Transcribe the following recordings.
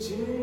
其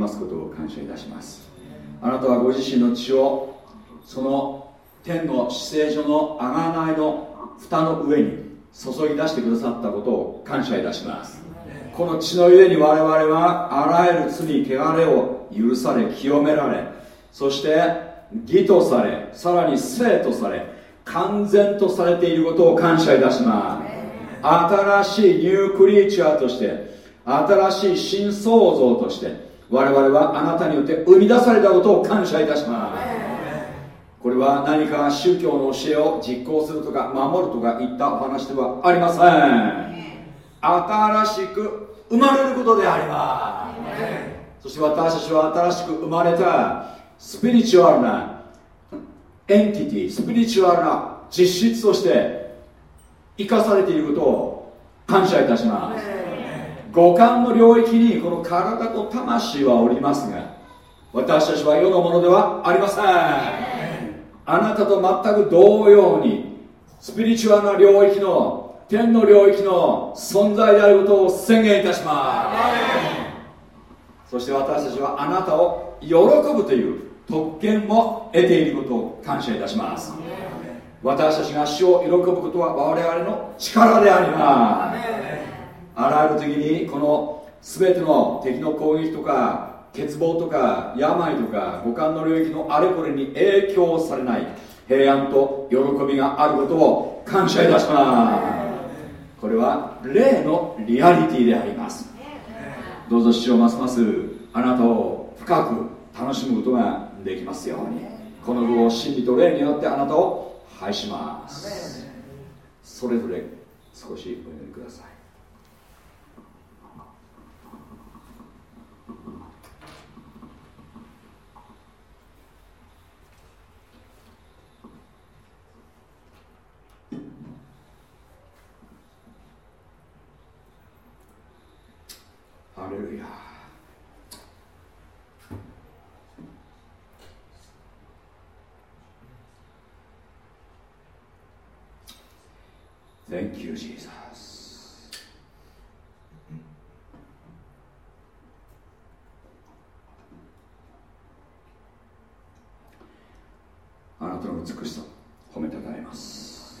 ますことを感謝いたします。あなたはご自身の血をその天の姿勢所の贖いの蓋の上に注ぎ出してくださったことを感謝いたします。この血のゆえに我々はあらゆる罪汚れを許され清められそして義とされさらに生とされ完全とされていることを感謝いたします。新しいニュークリーチャーとして新しい新創造として我々はあなたによって生み出されたことを感謝いたします。これは何か宗教の教えを実行するとか守るとかいったお話ではありません。新しく生まれることであります。そして私たちは新しく生まれたスピリチュアルなエンティティスピリチュアルな実質として生かされていることを感謝いたします五感の領域にこの体と魂はおりますが私たちは世のものではありません。あなたと全く同様にスピリチュアルな領域の天の領域の存在であることを宣言いたします。そして私たちはあなたを喜ぶという特権も得ていることを感謝いたします。私たちが死を喜ぶことは我々の力であります。あらゆる時にこの全ての敵の攻撃とか欠乏とか病とか五感の領域のあれこれに影響されない平安と喜びがあることを感謝いたします。これは霊のリアリティであります。どうぞ主をますますあなたを深く楽しむことができますように。この後真理と霊によってあなたを拝します。それぞれ少しお祈りください。ハレルヤー「Thank you, Jesus」あなたの美しさ褒めたたえます。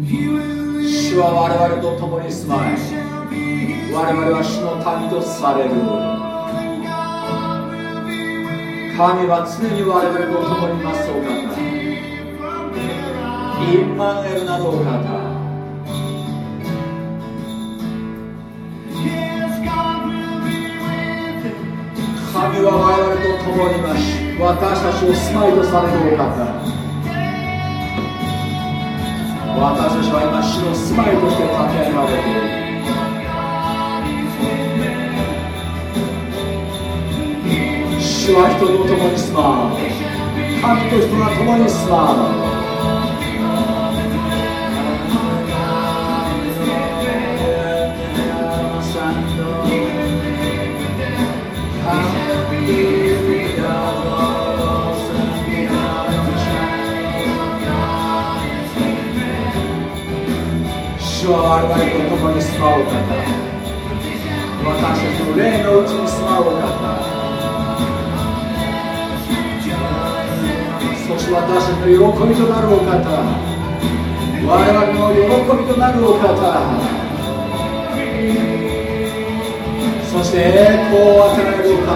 主は我々と共に住まい我々は主の民とされる。神は常に我々と共にいますお方。インマネエルなどお方。神は我々と共にいます。私たちを住まいとされるお方。私たちは今主の住まいとして立てられている主は人と共に住まう神と人が共に住まう。主は我々と共に住まう方私たちの霊のうちに住まう方そして私たちの喜びとなるお方。我々の喜びとなるお方。そして栄光を与えるお方。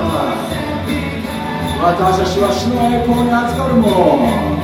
私たちは主の栄光に預かるもの。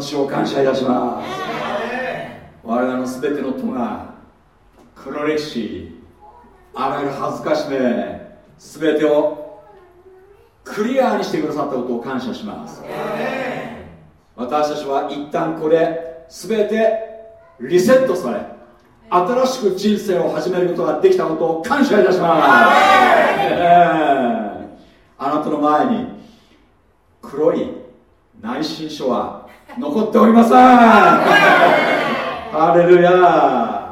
主を感謝いたします我々の全ての戸が黒歴史あらゆる恥ずかしめ全てをクリアにしてくださったことを感謝します。私たちは一旦これ全てリセットされ新しく人生を始めることができたことを感謝いたします、あなたの前に黒い内申書は残っておりません。ハレルヤ。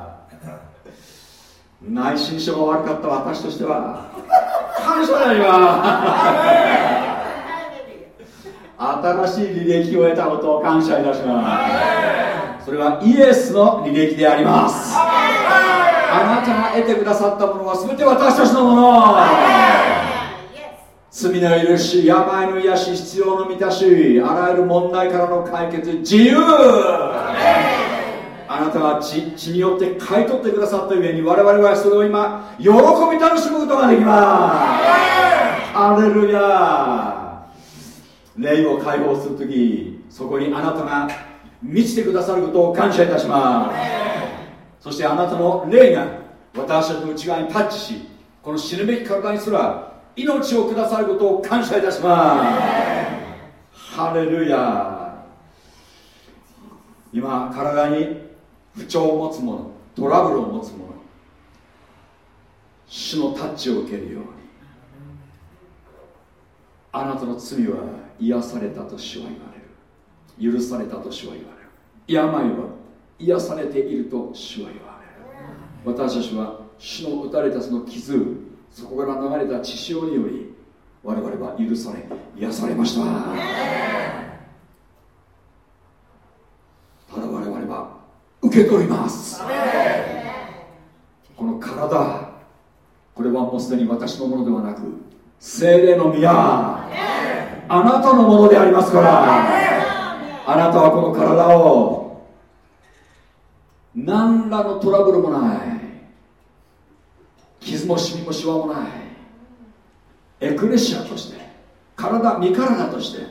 内申書が悪かった私としては感謝だ今。新しい履歴を得たことを感謝いたします。それはイエスの履歴であります。あなたが得てくださったものは全て私たちのもの。罪の許し病の癒し必要の満たしあらゆる問題からの解決自由。あなたが血血によって買い取ってくださった上に我々はそれを今喜び楽しむことができます。アレルヤ。霊を解放するときそこにあなたが満ちてくださることを感謝いたします。そしてあなたの霊が私たちの内側にタッチしこの死ぬべき体にすら命をくださることを感謝いたします。ハレルヤ。今体に不調を持つ者トラブルを持つ者主のタッチを受けるようにあなたの罪は癒されたと主は言われる。許されたと主は言われる。病は癒されていると主は言われる。私たちは主の打たれたその傷そこから流れた血潮により我々は許され癒されました。ただ我々は受け取ります。この体これはもうすでに私のものではなく精霊の宮。あなたのものでありますから。あなたはこの体を何らのトラブルもない。傷もシミもシワもない。エクレシアとして体身体として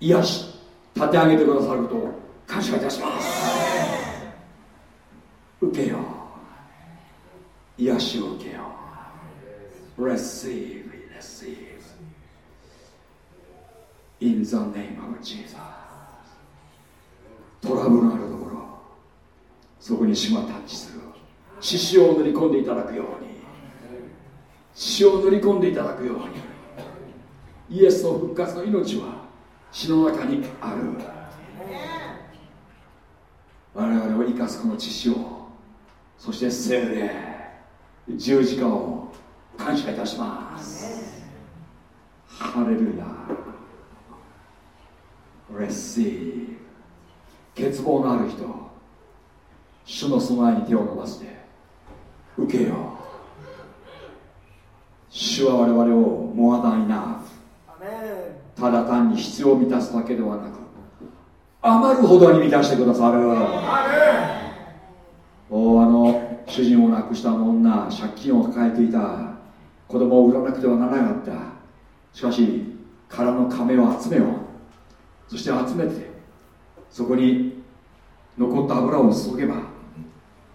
癒し立て上げてくださることを感謝いたします。受けよう。癒しを受けよう。Receive, receive. In the name of Jesus. トラブルのあるところそこに主がタッチする。獅子を塗り込んでいただくように。血を塗り込んでいただくように。イエスの復活の命は血の中にある。我々を生かすこの血潮そして聖霊十字架を感謝いたします。ハレルヤ。レッシー。欠乏のある人主の備えに手を伸ばして受けよう。主は我々をモアダイナただ単に必要を満たすだけではなく余るほどに満たしてくださる。おあの主人を亡くした女借金を抱えていた子供を売らなくてはならなかった。しかし殻の亀を集めよう。そして集めてそこに残った油を注げば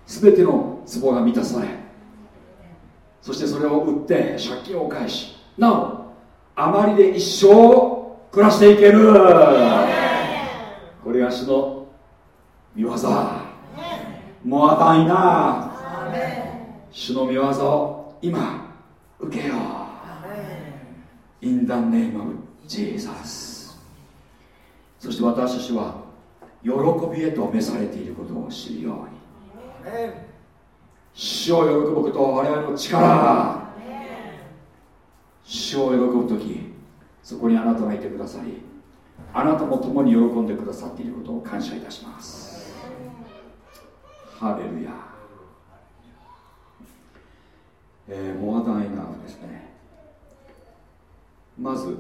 全ての壺が満たされそしてそれを売って借金を返しなお余りで一生暮らしていける。これが主の見業。もうあかんいな主の見業を今受けよう。In the name of Jesus そして私たちは喜びへと召されていることを知るように。主を喜ぶこと我々の力。主を喜ぶ時そこにあなたがいてくださりあなたも共に喜んでくださっていることを感謝いたします。ハレルヤ。えー、モアダイナーですねまず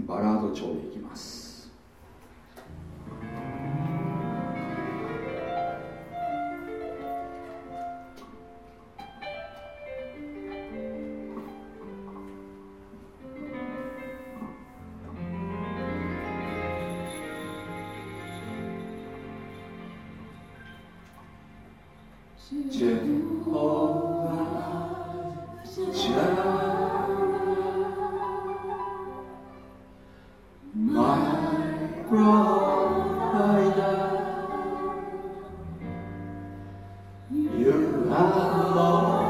バラード調でいきます。You're my Lord.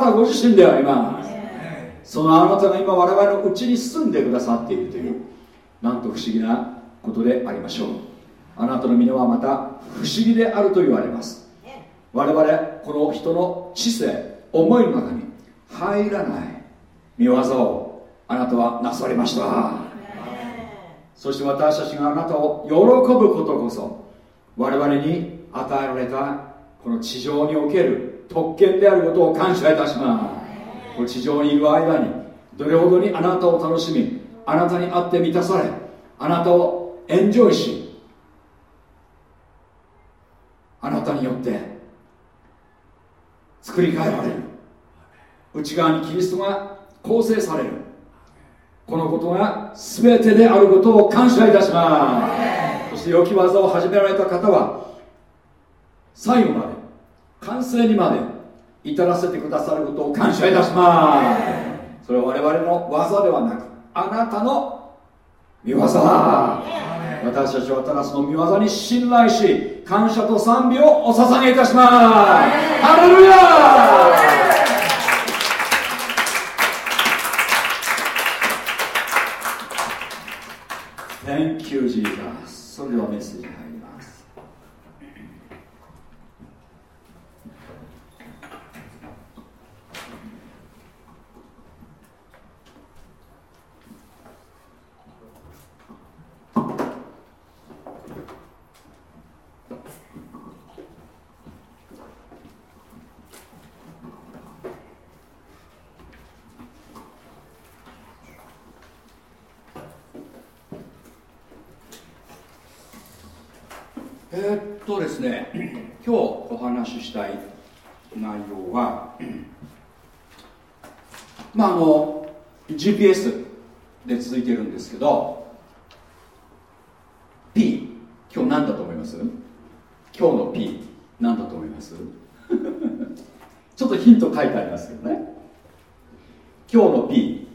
たご自身であります。そのあなたが今我々のうちに住んでくださっているというなんと不思議なことでありましょう。あなたの皆はまた不思議であると言われます。我々この人の知性思いの中に入らない。見業をあなたはなされました。そして私たちがあなたを喜ぶことこそ我々に与えられたこの地上における特権であることを感謝いたします。地上にいる間にどれほどにあなたを楽しみあなたに会って満たされあなたをエンジョイしあなたによって作り変えられる。内側にキリストが構成される。このことが全てであることを感謝いたします。そして良き技を始められた方は最後まで完成にまで至らせてくださることを感謝いたします。それは我々の技ではなくあなたの見業。私たちはただその見業に信頼し感謝と賛美をお捧げいたします。ハレルヤ Thank you, Jesus. それではメッセージ入ります。えーっとですね、今日お話ししたい内容は、まああの GPS で続いてるんですけど、P、今日何だと思います？今日の P、何だと思います？ちょっとヒント書いてありますけどね。今日の P、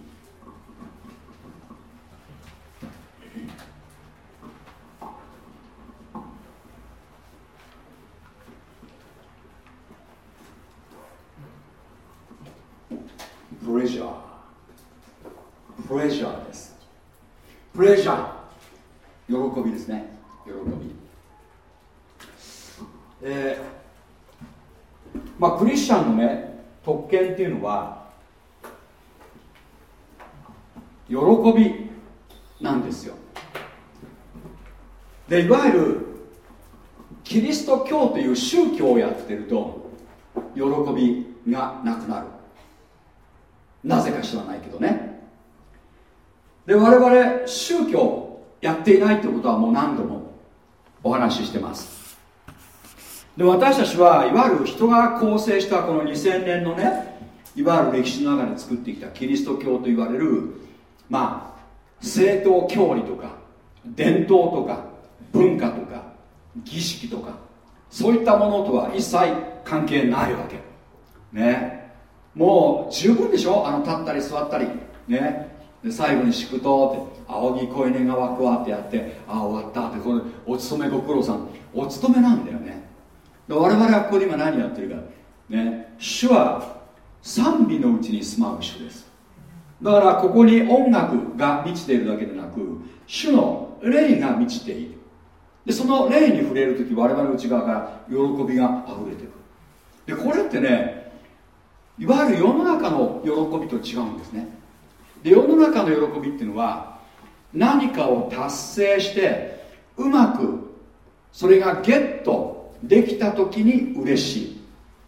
プレジャープレジャーです。プレジャー喜びですね。喜び。えーまあクリスチャンのね特権っていうのは喜びなんですよ。でいわゆるキリスト教という宗教をやってると喜びがなくなる。なぜか知らないけどね。で我々宗教やっていないということはもう何度もお話ししてます。で私たちはいわゆる人が構成したこの2000年のねいわゆる歴史の中で作ってきたキリスト教と言われるまあ正統教理とか伝統とか文化とか儀式とかそういったものとは一切関係ないわけ。ね。もう十分でしょ？あの立ったり座ったり。ね。で最後に祝祷って仰ぎ声願わくわってやってああ終わったってこのお勤めご苦労さん。お勤めなんだよね。で我々はここで今何やってるかね主は賛美のうちに住まう主です。だからここに音楽が満ちているだけでなく主の霊が満ちている。でその霊に触れる時我々の内側から喜びが溢れてくる。でこれってねいわゆる世の中の喜びと違うんですね。で世の中の喜びっていうのは何かを達成してうまくそれがゲットできた時に嬉しい。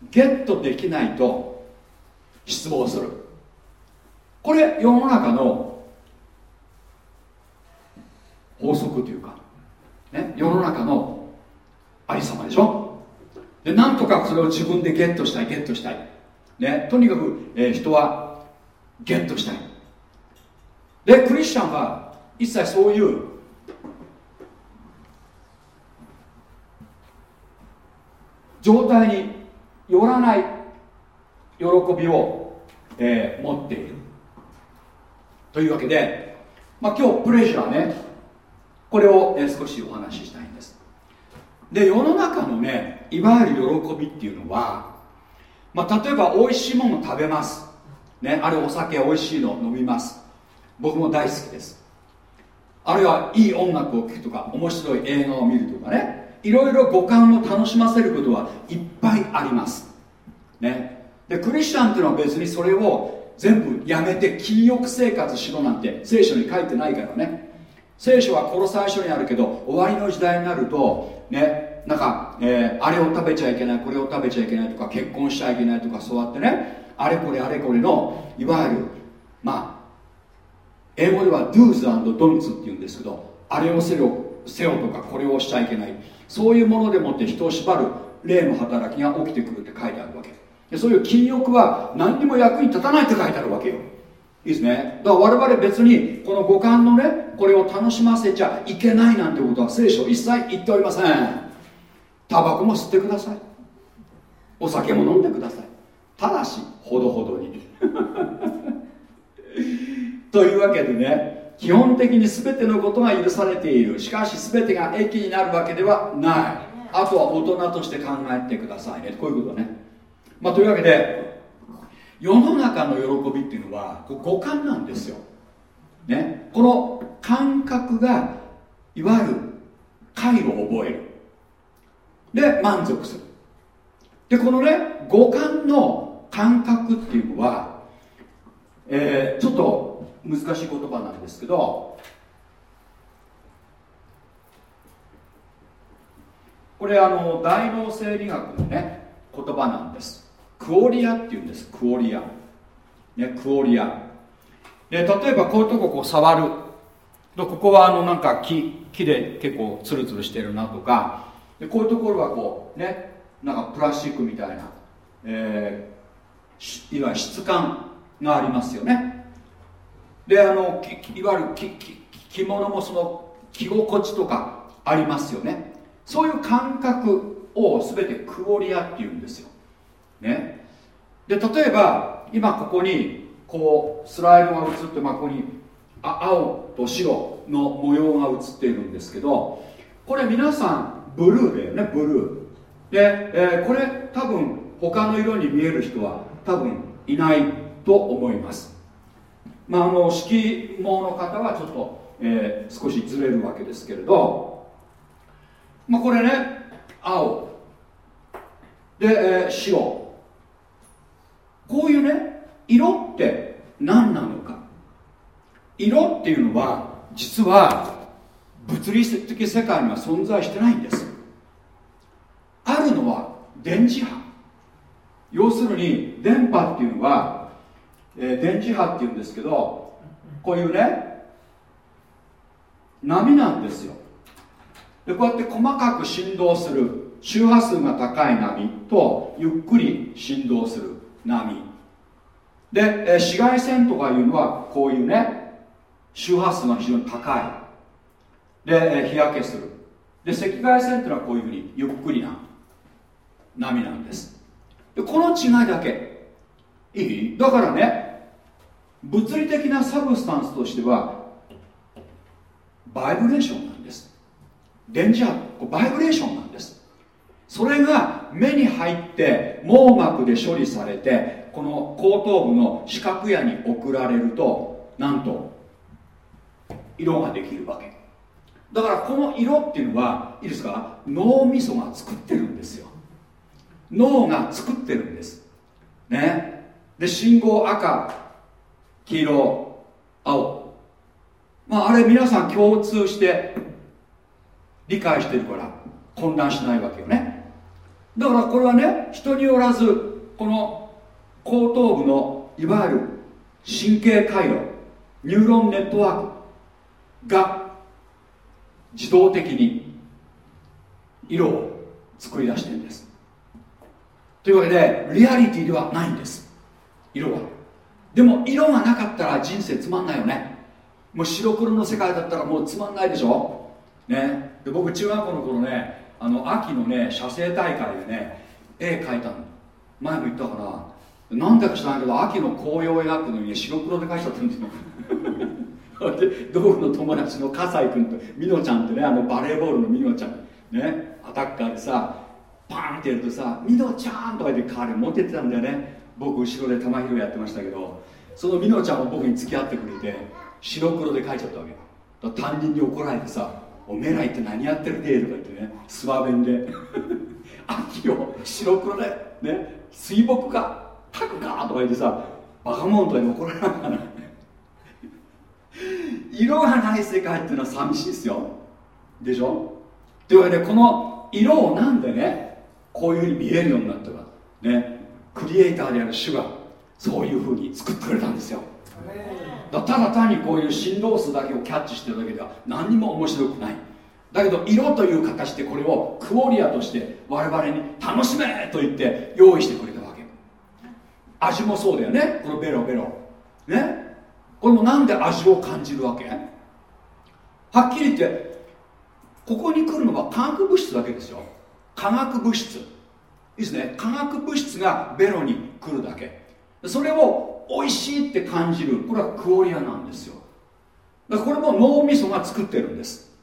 ゲットできないと失望する。これ世の中の法則というか、ね、世の中のありさまでしょ？でなんとかそれを自分でゲットしたいゲットしたい。ね、とにかく、えー人はゲットしたい。でクリスチャンは一切そういう状態によらない喜びを、えー持っている。というわけで、まあ、今日プレジャーねこれを、えー少しお話ししたいんです。で世の中のねいわゆる喜びっていうのは、まあ、例えば美味しいもの食べます、ね、あるお酒美味しいの飲みます。僕も大好きです。あるいはいい音楽を聴くとか面白い映画を見るとかね。いろいろ五感を楽しませることはいっぱいあります。ね。でクリスチャンっていうのは別にそれを全部やめて禁欲生活しろなんて聖書に書いてないからね。聖書はこの最初にあるけど終わりの時代になるとねなんか、えーあれを食べちゃいけないこれを食べちゃいけないとか結婚しちゃいけないとかそうやってねあれこれあれこれのいわゆるまあ英語では do's and don'ts っていうんですけどあれをせよせよとかこれをしちゃいけない。そういうものでもって人を縛る霊の働きが起きてくるって書いてあるわけ。でそういう禁欲は何にも役に立たないって書いてあるわけよ。いいですね。だから我々別にこの五感のねこれを楽しませちゃいけないなんてことは聖書一切言っておりません。タバコも吸ってください。お酒も飲んでください。ただしほどほどに。というわけでね基本的に全てのことが許されている。しかし全てが益になるわけではない。あとは大人として考えてくださいね。こういうことね、まあ、というわけで世の中の喜びっていうのは五感なんですよ、ね、この感覚がいわゆる回を覚える。で満足する。でこのね五感の感覚っていうのは、えーちょっと難しい言葉なんですけどこれあの大脳生理学のね言葉なんです。クオリアっていうんです。クオリア。ねクオリア。で例えばこういうとここう触る。とここはあのなんか木木で結構ツルツルしてるなとか。でこういうところはこうねなんかプラスチックみたいな、えーいわゆる質感。がありますよね。であのいわゆるきき着物もその着心地とかありますよね。そういう感覚を全てクオリアっていうんですよ。ね。で例えば今ここにこうスライドが映って、まあ、ここに青と白の模様が映っているんですけどこれ皆さんブルーだよねブルー。で、えーこれ多分他の色に見える人は多分いないと思います。まああの色盲の方はちょっと、えー少しずれるわけですけれど。まあこれね青。で、えー白。こういうね色って何なのか。色っていうのは実は物理的世界には存在してないんです。あるのは電磁波。要するに電波っていうのは、えー電磁波っていうんですけどこういうね波なんですよ。でこうやって細かく振動する。周波数が高い波とゆっくり振動する波。で、えー紫外線とかいうのはこういうね周波数が非常に高い。で、えー日焼けする。で赤外線っていうのはこういうふうにゆっくりな波なんです。でこの違いだけ。いい？だからね物理的なサブスタンスとしてはバイブレーションなんです。電磁波バイブレーションなんです。それが目に入って網膜で処理されてこの後頭部の視覚野に送られるとなんと色ができるわけ。だからこの色っていうのはいいですか？脳みそが作ってるんですよ。脳が作ってるんです。ね。で信号赤黄色青。まああれ皆さん共通して理解してるから混乱しないわけよね。だからこれはね人によらずこの後頭部のいわゆる神経回路ニューロンネットワークが自動的に色を作り出してるんです。というわけでリアリティではないんです。色は。でも色がなかったら人生つまんないよね。もう白黒の世界だったらもうつまんないでしょ。ね。で僕中学校の頃ねあの秋のね写生大会でね絵描いたの。前も言ったかな。なんだか知らないけど秋の紅葉を描くのに、ね、白黒で描いちゃったんですよ。で同の友達の笠井君と美濃ちゃんってねあのバレーボールの美濃ちゃん。ね。アタッカーでさパーンってやるとさ「美濃ちゃん」とか言って彼持ってってたんだよね。僕後ろで玉拾いやってましたけどその美濃ちゃんも僕に付き合ってくれて白黒で描いちゃったわけ。担任に怒られてさ「おめえら一体何やってるで」とか言ってね諏訪弁で。秋を白黒でね水墨画描くか？とか言ってさバカモンとに怒られながら。色がない世界っていうのは寂しいですよ。でしょ？というわけでこの色をなんでねこういうふうに見えるようになったか。ね。クリエイターである主がそういうふうに作ってくれたんですよ。だただ単にこういう振動数だけをキャッチしてるだけでは何にも面白くない。だけど色という形でこれをクオリアとして我々に楽しめと言って用意してくれたわけ。味もそうだよね。このベロベロ。ね。これもなんで味を感じるわけ？はっきり言ってここに来るのは化学物質だけですよ。化学物質。いいですね。化学物質がベロに来るだけ。それを美味しいって感じる。これはクオリアなんですよ。だからこれも脳みそが作ってるんです。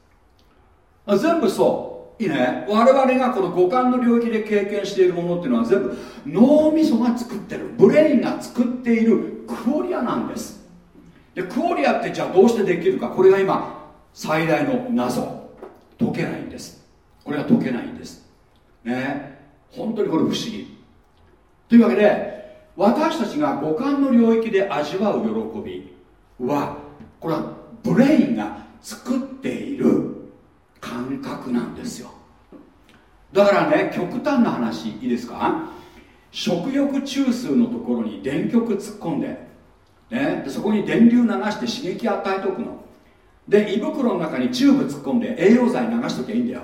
全部そう。いいね。我々がこの五感の領域で経験しているものっていうのは全部脳みそが作ってる。 brain が作っているクオリアなんです。でクオリアってじゃあどうしてできるか。これが今最大の謎。解けないんです。これが解けないんです。ね。本当にこれ不思議。というわけで私たちが五感の領域で味わう喜びはこれは brain が作っている感覚なんですよ。だからね極端な話いいですか？食欲中枢のところに電極突っ込んで,、ね、でそこに電流流して刺激与えておくの。で胃袋の中にチューブ突っ込んで栄養剤流しときゃいいんだよ。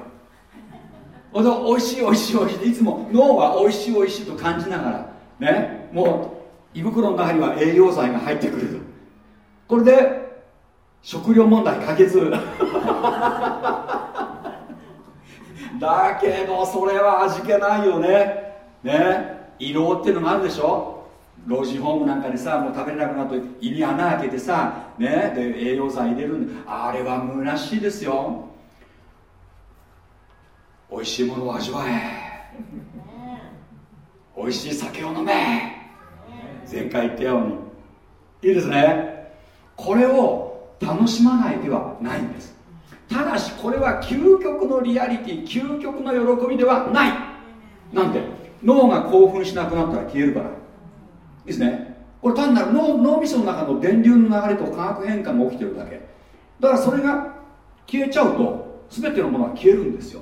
お美味しい美味しい美味しい。いつも脳は美味しい美味しいと感じながらね。もう胃袋の中には栄養剤が入ってくるこれで食料問題解決。だけどそれは味気ないよね。ね。胃ろうっていうのがあるでしょ。老人ホームなんかでさもう食べれなくなると胃に穴開けてさね。で栄養剤入れるんであれは虚しいですよ。美味しいものを味わえ。美味しい酒を飲め。前回言ったように。いいですね。これを楽しまないではないんです。ただしこれは究極のリアリティ究極の喜びではない。なんで？脳が興奮しなくなったら消えるから。いいですね。これ単なる脳脳みその中の電流の流れと化学変化が起きてるだけ。だからそれが消えちゃうと全てのものは消えるんですよ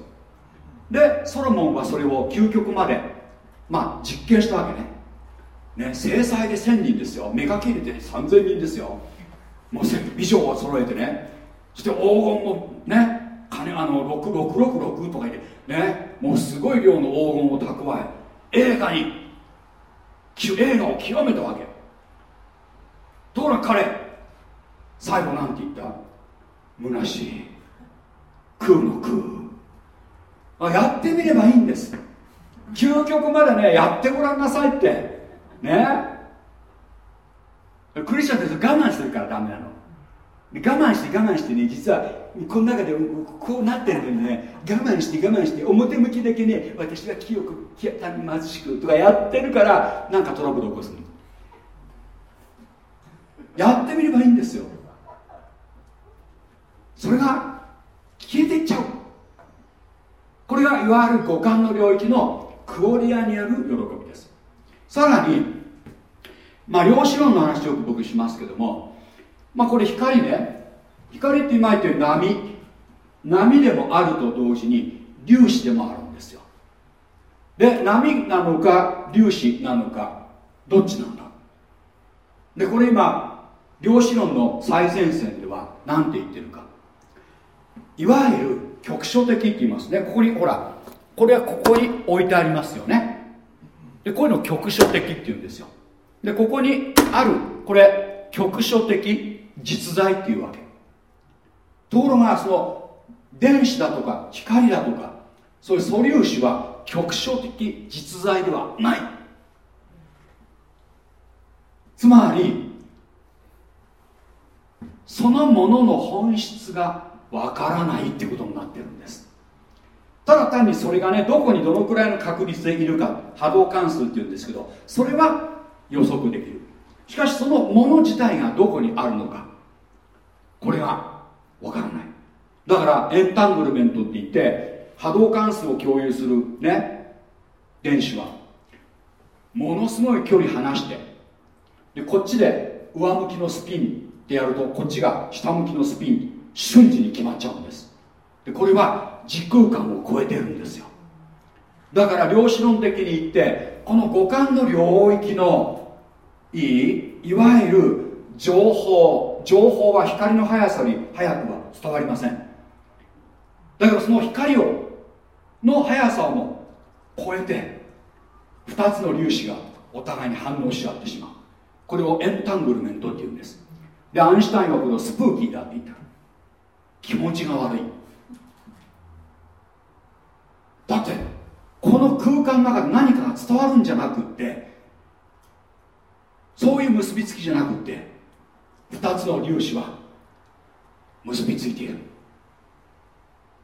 でソロモンはそれを究極までまあ実験したわけね。ね制裁で1000人ですよ。目がけ入れて3000人ですよ。もう美女を揃えてね。そして黄金もね金あの6666とか言ってねもうすごい量の黄金を蓄え映画に映画を極めたわけ。ところが彼最後なんて言った？虚しい。食うの食うあやってみればいいんです。究極までねやってごらんなさいって。ね。クリスチャンって我慢してるからダメなの。我慢して我慢してね実はこの中でこうなってるのにね我慢して我慢して表向きだけね私は清く貧しくとかやってるからなんかトラブル起こすの。やってみればいいんですよ。それが消えていっちゃう。これがいわゆる五感の領域のクオリアにある喜びです。さらにまあ量子論の話よく僕しますけどもまあこれ光ね。光って今言ってる波。波でもあると同時に粒子でもあるんですよ。で波なのか粒子なのかどっちなんだ。でこれ今量子論の最前線では何て言ってるか。いわゆる局所的って言いますね。ここにほらこれはここに置いてありますよね。でこういうのを局所的って言うんですよ。でここにあるこれ局所的実在っていうわけ。ところがその電子だとか光だとかそういう素粒子は局所的実在ではない。つまりそのものの本質がわからないってことになってるんです。ただ単にそれがねどこにどのくらいの確率でいるか波動関数っていうんですけどそれは予測できる。しかしそのもの自体がどこにあるのかこれがわからない。だからエンタングルメントって言って波動関数を共有するね電子はものすごい距離離してでこっちで上向きのスピンってやるとこっちが下向きのスピン。瞬時に決まっちゃうんです。でこれは時空間を超えてるんですよ。だから量子論的に言ってこの五感の領域のいいいわゆる情報情報は光の速さに速くは伝わりません。だけどその光をの速さをも超えて2つの粒子がお互いに反応し合ってしまう。これをエンタングルメントっていうんです。でアインシュタインはこれをスプーキーだって言った気持ちが悪い。だってこの空間の中で何かが伝わるんじゃなくってそういう結びつきじゃなくって2つの粒子は結びついている。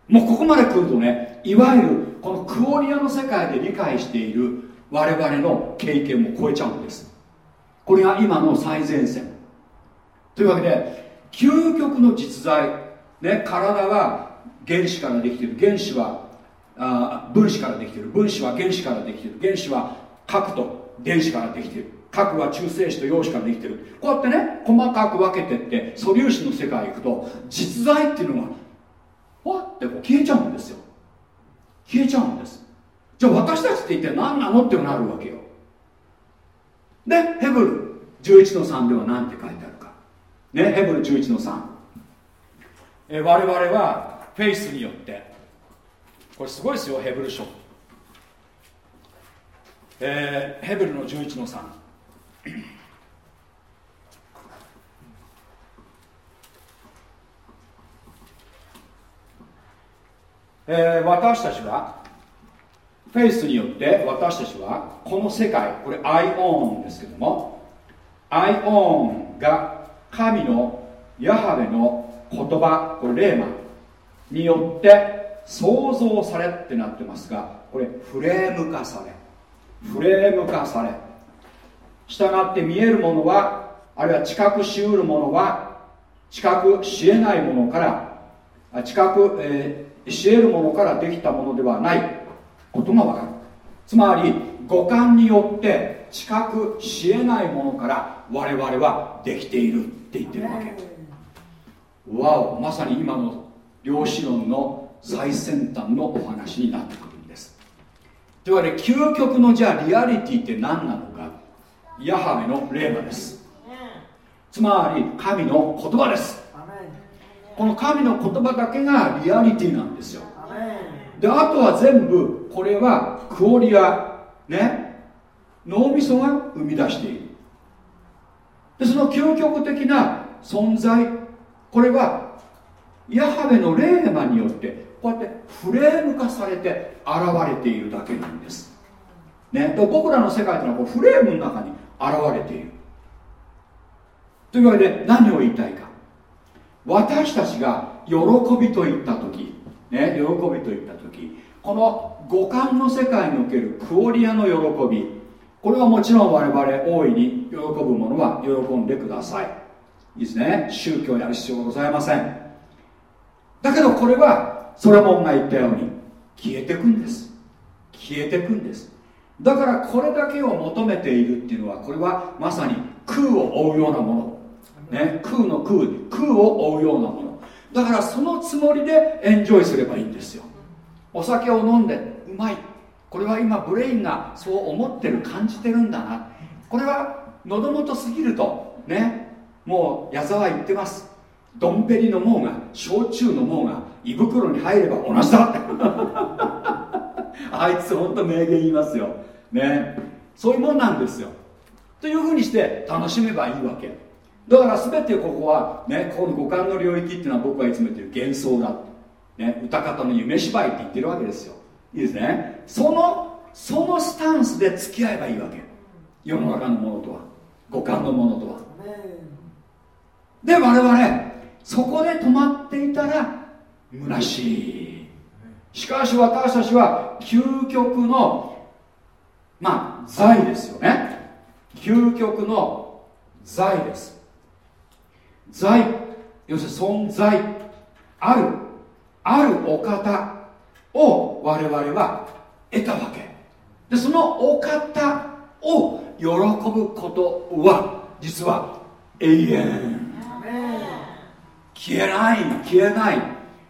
もうここまで来るとねいわゆるこのクオリアの世界で理解している我々の経験を超えちゃうんです。これが今の最前線。というわけで究極の実在、ね、体は原子からできてる。原子はあ分子からできてる。分子は原子からできてる。原子は核と電子からできてる。核は中性子と陽子からできてる。こうやってね細かく分けてって素粒子の世界行くと実在っていうのがわってこう消えちゃうんですよ。消えちゃうんです。じゃあ私たちって一体何なのってなるわけよ。でヘブル11の3では何て書いてあるか。ねヘブル11の3え我々はフェイスによって。これすごいですよヘブル書。えー、ヘブルの11の3えー、私たちはフェイスによって私たちはこの世界これアイオンですけどもアイオンが神のヤハベの言葉これレーマによって創造されってなってますがこれフレーム化され。フレーム化され。従って見えるものはあるいは知覚しうるものは知覚しえないものから知覚、えー、しえるものからできたものではない。ことが分かる。つまり五感によって知覚しえないものから我々はできているって言ってるわけ。わおまさに今の量子論の最先端のお話になってくるんです。というわけで究極のじゃあリアリティって何なのかヤハメの霊馬です。つまり神の言葉です。この神の言葉だけがリアリティなんですよ。であとは全部これはクオリアね。脳みそが生み出している。でその究極的な存在これはヤハベの霊魔によってこうやってフレーム化されて現れているだけなんです、ね、で僕らの世界というのはこうフレームの中に現れている。というわけで何を言いたいか。私たちが喜びといった時ね喜びといった時この五感の世界におけるクオリアの喜び。これはもちろん我々大いに喜ぶものは喜んでください。いいですね。宗教やる必要はございません。だけどこれはソロモンが言ったように消えてくんです。消えてくんです。だからこれだけを求めているっていうのはこれはまさに空を追うようなもの、ね、空の空空を追うようなもの。だからそのつもりでエンジョイすればいいんですよ。お酒を飲んでうまい。これは今ブレインがそう思ってる感じてるんだな。これは喉元すぎるとねもう矢沢言ってます。ドンペリのもうが焼酎のもうが胃袋に入れば同じだって。あいつ本当名言言いますよ。ね。そういうもんなんですよ。というふうにして楽しめばいいわけ。だから全てここはねこの五感の領域っていうのは僕がいつも言ってる幻想だ、ね、歌方の夢芝居って言ってるわけですよ。いいですね。そのそのスタンスで付き合えばいいわけ。世の中のものとは。五感のものとは。で我々そこで止まっていたら虚しい。しかし私たちは究極のまあ財ですよね。究極の財です。財要するに存在。ある。あるお方を我々は得たわけ。でそのお方を喜ぶことは実は永遠。消えない消えない。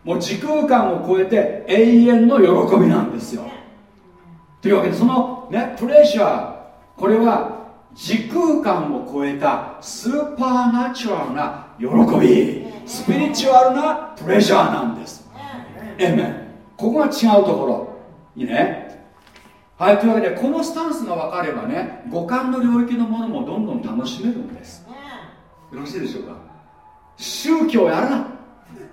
もう時空間を超えて永遠の喜びなんですよ。というわけでそのねプレッシャーこれは時空間を超えたスーパーナチュラルな喜び。スピリチュアルなプレジャーなんです。えめここが違うところ。いいね。はいというわけでこのスタンスが分かればね五感の領域のものもどんどん楽しめるんです。よろしいでしょうか？宗教やるな。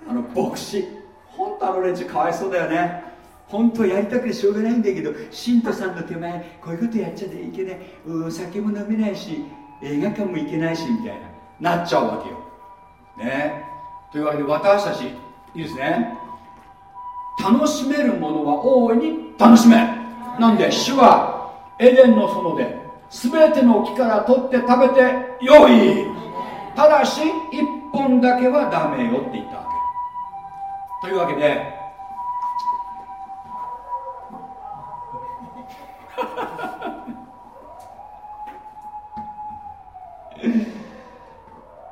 あの牧師。本当あの連中かわいそうだよね。本当やりたくてしょうがないんだけど信徒さんの手前こういうことやっちゃっていけない。うん酒も飲めないし映画館も行けないしみたいな。なっちゃうわけよ。ね。というわけで私たちいいですね。楽しめるものは大いに楽しめ。なんで主はエデンの園で全ての木から取って食べてよい。ただし一本だけはダメよって言ったわけ。というわけで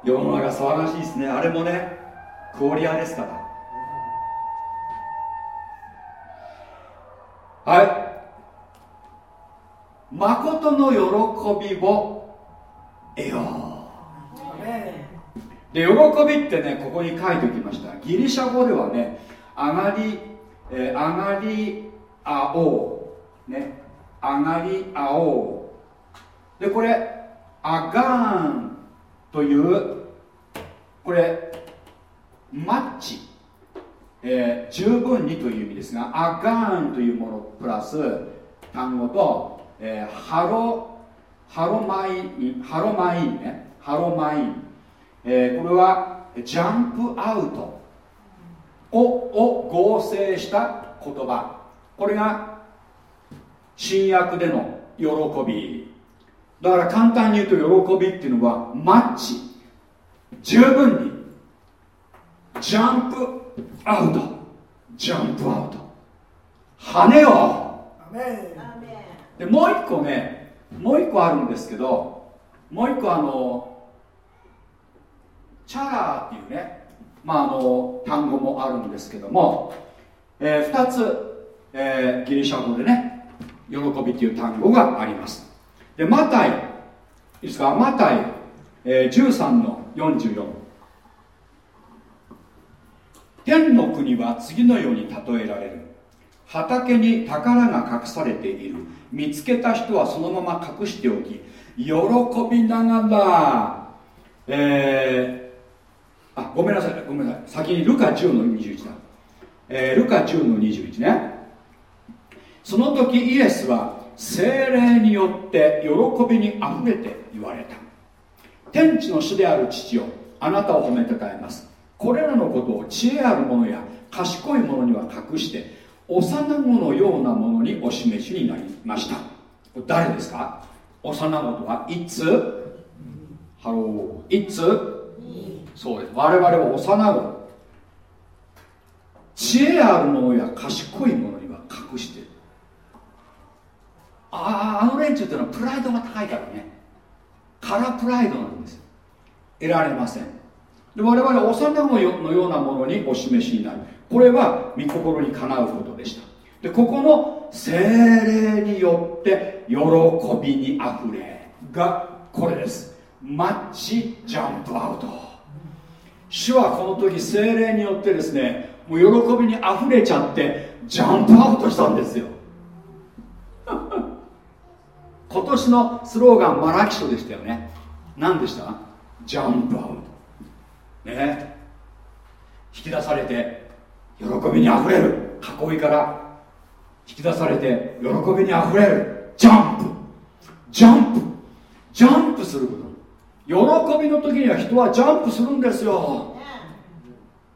世の中騒がしいですね。あれもねクオリアですから。はい。誠の喜びを得よう。で喜びってねここに書いておきました。ギリシャ語ではね上がり、えー、上がりあおう。ね上がりあおう。でこれἄγαν というこれ much、えー、十分にという意味ですがἄγαν というものプラス単語と、えー、ハロ ἅλλομαι ἅλλομαι ね。ἅλλομαι、えー、これは jump out。をを合成した言葉。これが新約での喜び。だから簡単に言うと喜びっていうのはマッチ。十分に。ジャンプアウト。ジャンプアウト。跳ねよ。うでもう一個ねもう一個あるんですけどもう一個あのチャラーっていうねまああの単語もあるんですけども、えー、2つ、えー、ギリシャ語でね喜びっていう単語があります。でマタイ。いいですか？マタイ、えー、13の44天の国は次のように例えられる。畑に宝が隠されている。見つけた人はそのまま隠しておき喜びながらえー、あごめんなさい。ごめんなさい。先にルカ10の21だ、えー、ルカ10の21ね。その時イエスは精霊によって喜びにあふれて言われた。天地の主である父よあなたを褒めたたえます。これらのことを知恵ある者や賢い者には隠して幼子のようなものにお示しになりました。誰ですか？幼子とはいつ？ハロー。いつ？そうです。我々は幼子。知恵ある者や賢い者には隠してる。あああの連中っていうのはプライドが高いからね。空プライドなんです得られません。で我々幼子のようなものにお示しになる。これは御心にかなうことでした。でここの精霊によって喜びにあふれがこれです。マッチジャンプアウト。主はこの時精霊によってですねもう喜びにあふれちゃってジャンプアウトしたんですよ。今年のスローガンマラキ書でしたよね。何でした？ジャンプアウト。ね。引き出されて喜びにあふれる。囲いから引き出されて喜びにあふれる。ジャンプ。ジャンプ。ジャンプすること。喜びの時には人はジャンプするんですよ。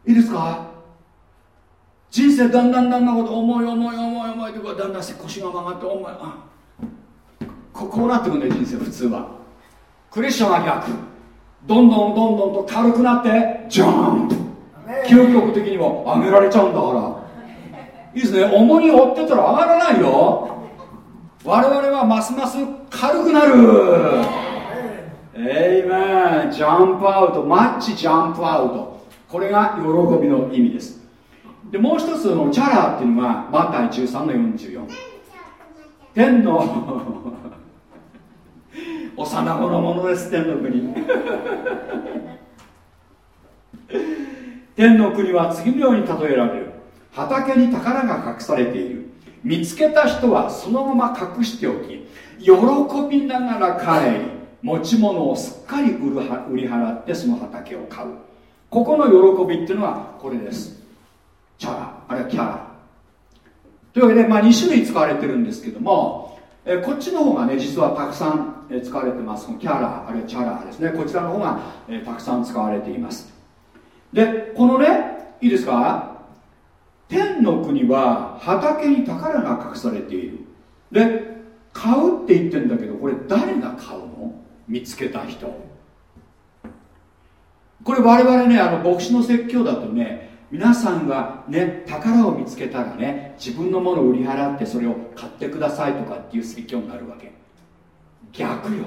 いいですか？人生だんだんだんだんこと重い重い重い重いとかだんだん腰が曲がって重いあここうなってくんだよ人生普通は。クリスチャンは逆。どんどんどんどんと軽くなってジャンプ。究極的にも上げられちゃうんだから。いいですね。重荷を負ってたら上がらないよ。我々はますます軽くなる。 Amen jump out much jump out これが喜びの意味です。でもう一つのχαρά っていうのがマタイ13の44天の 幼子のものです天の国。天の国は次のように例えられる。畑に宝が隠されている。見つけた人はそのまま隠しておき喜びながら帰り持ち物をすっかり売る売り払ってその畑を買う。ここの喜びっていうのはこれです。チャラあるいはキャラ。というわけで、まあ、2種類使われてるんですけどもえこっちの方がね実はたくさん使われてます。キャラあるいはチャラですね。こちらの方がえたくさん使われています。でこのねいいですか？天の国は畑に宝が隠されている。で買うって言ってるんだけどこれ誰が買う？見つけた人。これ我々ねあの牧師の説教だとね皆さんがね宝を見つけたらね自分のものを売り払ってそれを買ってくださいとかっていう説教になるわけ。逆よ。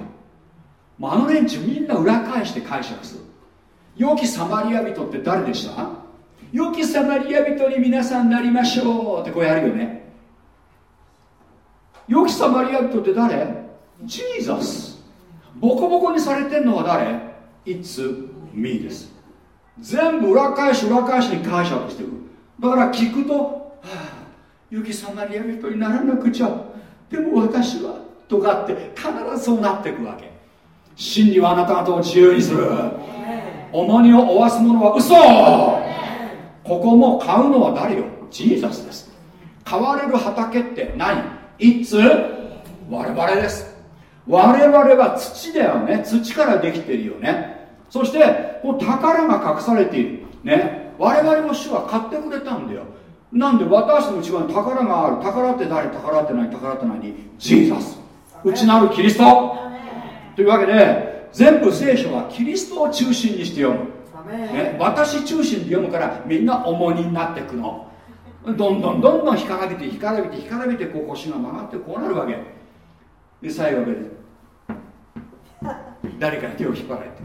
あの連中みんな裏返して解釈する。良きサマリア人って誰でした？良きサマリア人に皆さんなりましょうってこうやるよね。良きサマリア人って誰？ジーザス。ボコボコにされてんのは誰 ?It's me です。全部裏返し裏返しに解釈してくる。だから聞くと「はあ良きサマリア人にならなくちゃ。でも私は」とかって必ずそうなっていくわけ。真理はあなた方を自由にする。重荷を負わす者は嘘。ここも買うのは誰よ？ジーザスです。買われる畑って何？いつ我々です。我々は土だよね。土からできてるよね。そしてこの宝が隠されている。ね。我々の主は買ってくれたんだよ。なんで私の内側に宝がある。宝って誰？宝って何宝って何ジーザス。内なるキリスト。というわけで全部聖書はキリストを中心にして読む、ね、私中心で読むからみんな重荷になっていくの。どんどんどんどん干からびて干からびて干からびてこう腰が曲がってこうなるわけ。で最後で誰かに手を引っ張られて。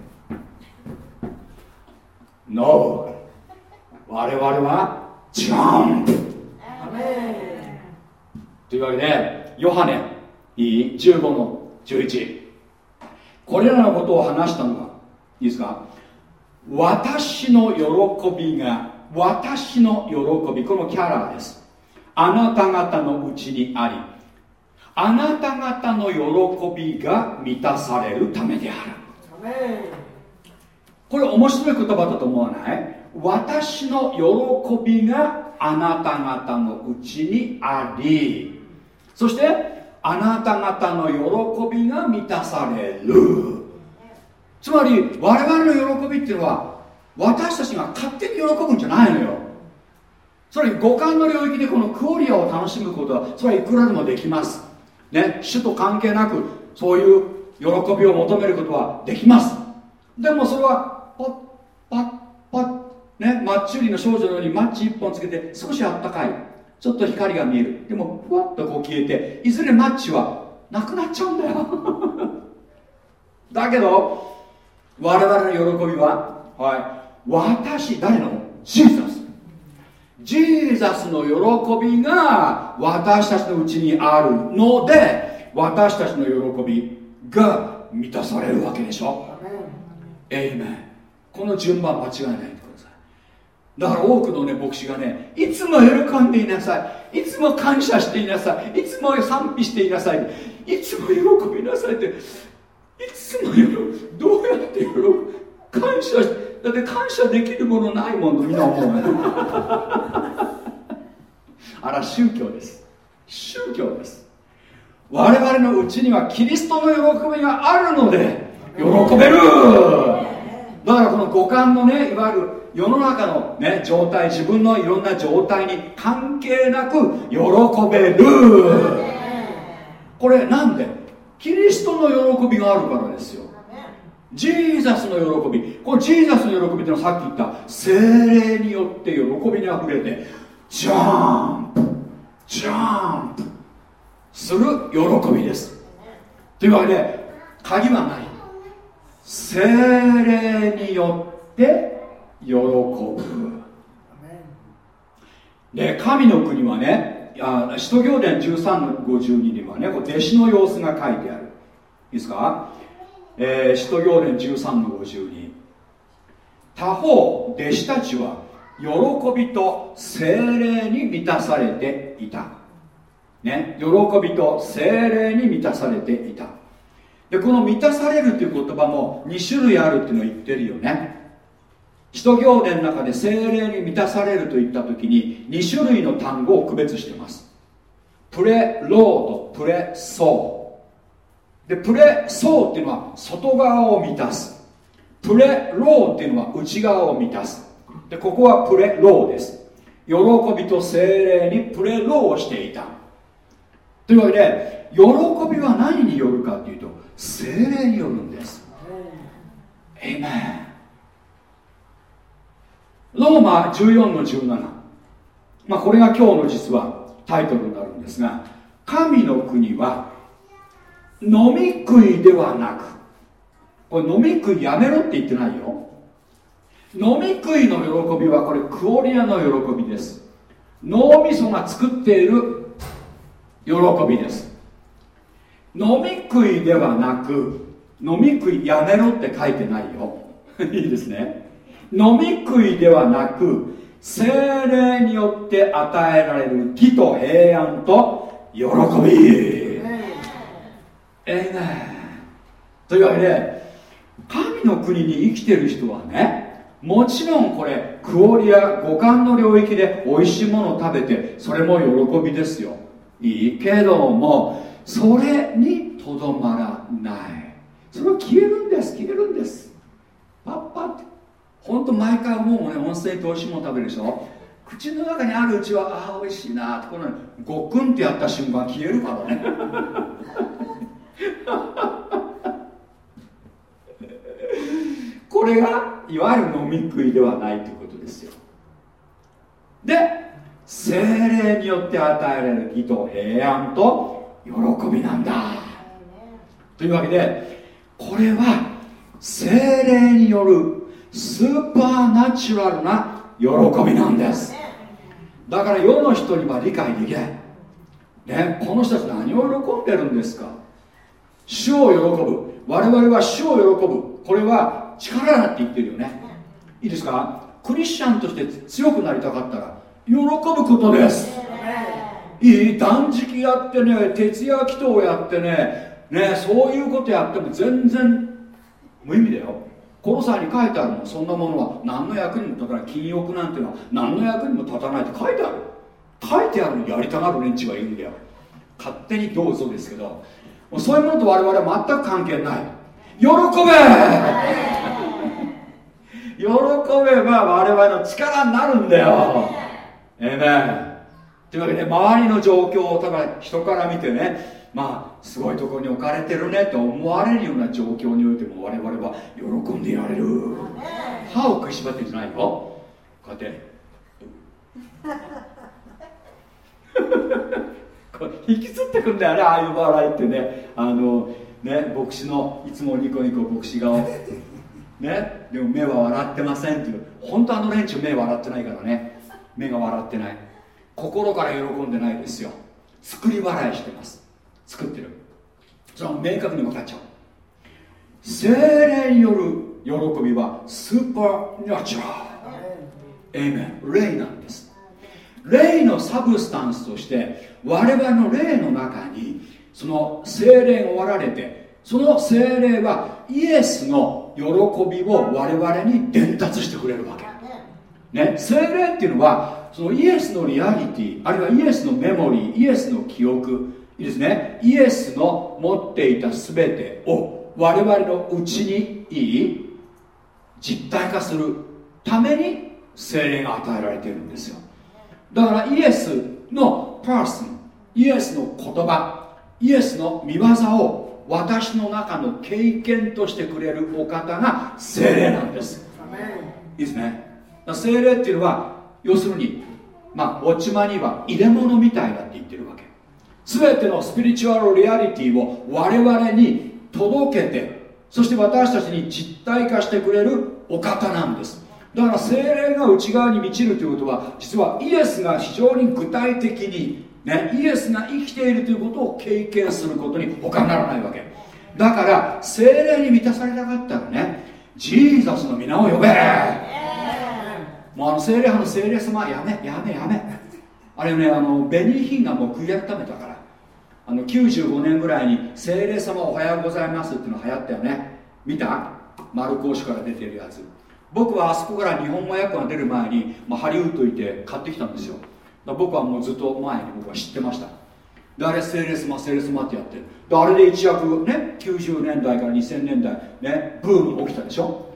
No 我々はジャンプ。というわけでヨハネいい15の11これらのことを話したのがいいですか？私の喜びが私の喜び。このキャラです。あなた方のうちにありあなた方の喜びが満たされるためである。これ面白い言葉だと思わない？私の喜びがあなた方のうちにあり。そしてあなた方の喜びが満たされる。つまり我々の喜びっていうのは私たちが勝手に喜ぶんじゃないのよ。つまり五感の領域でこのクオリアを楽しむことはそれはいくらでもできますね主と関係なくそういう喜びを求めることはできます。でもそれはパッパッパッねマッチ売りの少女のようにマッチ1本つけて少しあったかい。ちょっと光が見える。でもふわっとこう消えていずれマッチはなくなっちゃうんだよ。だけど我々の喜びははい私誰の？ジーザスジーザスの喜びが私たちのうちにあるので私たちの喜びが満たされるわけでしょ？エイメンこの順番間違えないでください。だから多くのね牧師がねいつも喜んでいなさい。いつも感謝していなさい。いつも賛美していなさい。いつも喜びなさいっていつもどうやって喜ぶ感謝だって感謝できるものないもんとみんな思うね。あら宗教です。宗教です。我々のうちにはキリストの喜びがあるので喜べる。だからこの五感のねいわゆる世の中の、ね、状態自分のいろんな状態に関係なく喜べる。これなんで？キリストの喜びがあるからですよジーザスの喜び。このジーザスの喜びっていうのはさっき言った精霊によって喜びにあふれてジャンプジャンプする喜びです。というわけで鍵はない。精霊によって喜ぶ。で神の国はね使徒行伝13の52にはねこう弟子の様子が書いてある。いいですか、えー、使徒行伝13の52他方弟子たちは喜びと精霊に満たされていた。ね。喜びと精霊に満たされていた。でこの満たされるという言葉も2種類あるっていうのを言ってるよね。使徒行伝の中で精霊に満たされるといった時に2種類の単語を区別してます。プレローとプレソー。でプレソーっていうのは外側を満たす。プレローっていうのは内側を満たす。でここはプレローです。喜びと精霊にプレローをしていた。というわけで喜びは何によるかというと精霊によるんです。エイメンローマ14の17、まあ、これが今日の実はタイトルになるんですが神の国は飲み食いではなくこれ飲み食いやめろって言ってないよ。飲み食いの喜びはこれクオリアの喜びです。脳みそが作っている喜びです。飲み食いではなく飲み食いやめろって書いてないよ。いいですね。飲み食いではなく精霊によって与えられる義と平安と喜び。ええねというわけで神の国に生きてる人はねもちろんこれクオリア五感の領域で美味しいものを食べてそれも喜びですよ。いいけどもそれにとどまらない。それは消えるんです消えるんです。パッパって。本当毎回思うもね。温泉と美味しいもの食べるでしょ。口の中にあるうちはああ美味しいなってこのごっくんってやった瞬間消えるからね。これがいわゆる飲み食いではないということですよ。で精霊によって与えられる義と平安と喜びなんだ。というわけでこれは精霊によるスーパーナチュラルな喜びなんです。だから世の人には理解できない。ねこの人たち何を喜んでるんですか？主を喜ぶ。我々は主を喜ぶ。これは力だって言ってるよね。いいですか？クリスチャンとして強くなりたかったら喜ぶことです。いい断食やってね徹夜祈祷やってねねそういうことやっても全然無意味だよ。コロサーに書いてあるの。そんなものは何の役にも立たない。禁欲なんていうのは何の役にも立たないって書いてある。書いてあるのにやりたがる連中がいるんだよ。勝手にどうぞですけどそういうものと我々は全く関係ない。喜べ。喜べば我々の力になるんだよ。ええねというわけで周りの状況をただ人から見てねまあすごいところに置かれてるねと思われるような状況においても我々は喜んでいられる。歯を食いしばってんじゃないよ。こうやって。引きつってくんだよねああいう笑いってね。あのね牧師のいつもニコニコ牧師顔。ねでも目は笑ってませんっていう。本当あの連中目笑ってないからね。目が笑ってない。心から喜んでないですよ。作り笑いしてます。作ってる。それは明確に分かっちゃう。聖霊による喜びは supernatural。Amen。霊なんです霊の substance として我々の霊の中にその聖霊がおられてその聖霊はイエスの喜びを我々に伝達してくれるわけ。ね聖霊っていうのはそのイエスのリアリティあるいはイエスのメモリーイエスの記憶。いいですね。イエスの持っていた全てを我々のうちにいい実体化するために精霊が与えられているんですよ。だからイエスのパーソンイエスの言葉イエスの見業を私の中の経験としてくれるお方が精霊なんです。いいですね。精霊っていうのは要するにまあウォッチマニーは入れ物みたいだって言ってるわけ。全てのスピリチュアルリアリティを我々に届けてそして私たちに実体化してくれるお方なんですだから精霊が内側に満ちるということは実はイエスが非常に具体的に、ね、イエスが生きているということを経験することに他ならないわけ。だから精霊に満たされたかったらねジーザスの皆を呼べ。もうあの精霊派の精霊様やめやめやめ。あれねあのベニーヒンがもう悔い改めたから。あの95年ぐらいに「精霊様おはようございます」っていうの流行ったよね。見た？丸格子から出てるやつ。僕はあそこから日本語訳が出る前に、まあ、ハリウッド行って買ってきたんですよ。僕はもうずっと前に僕は知ってました。であれ精霊様精霊様ってやって。であれで一躍ね90年代から2000年代ねブーム起きたでしょ。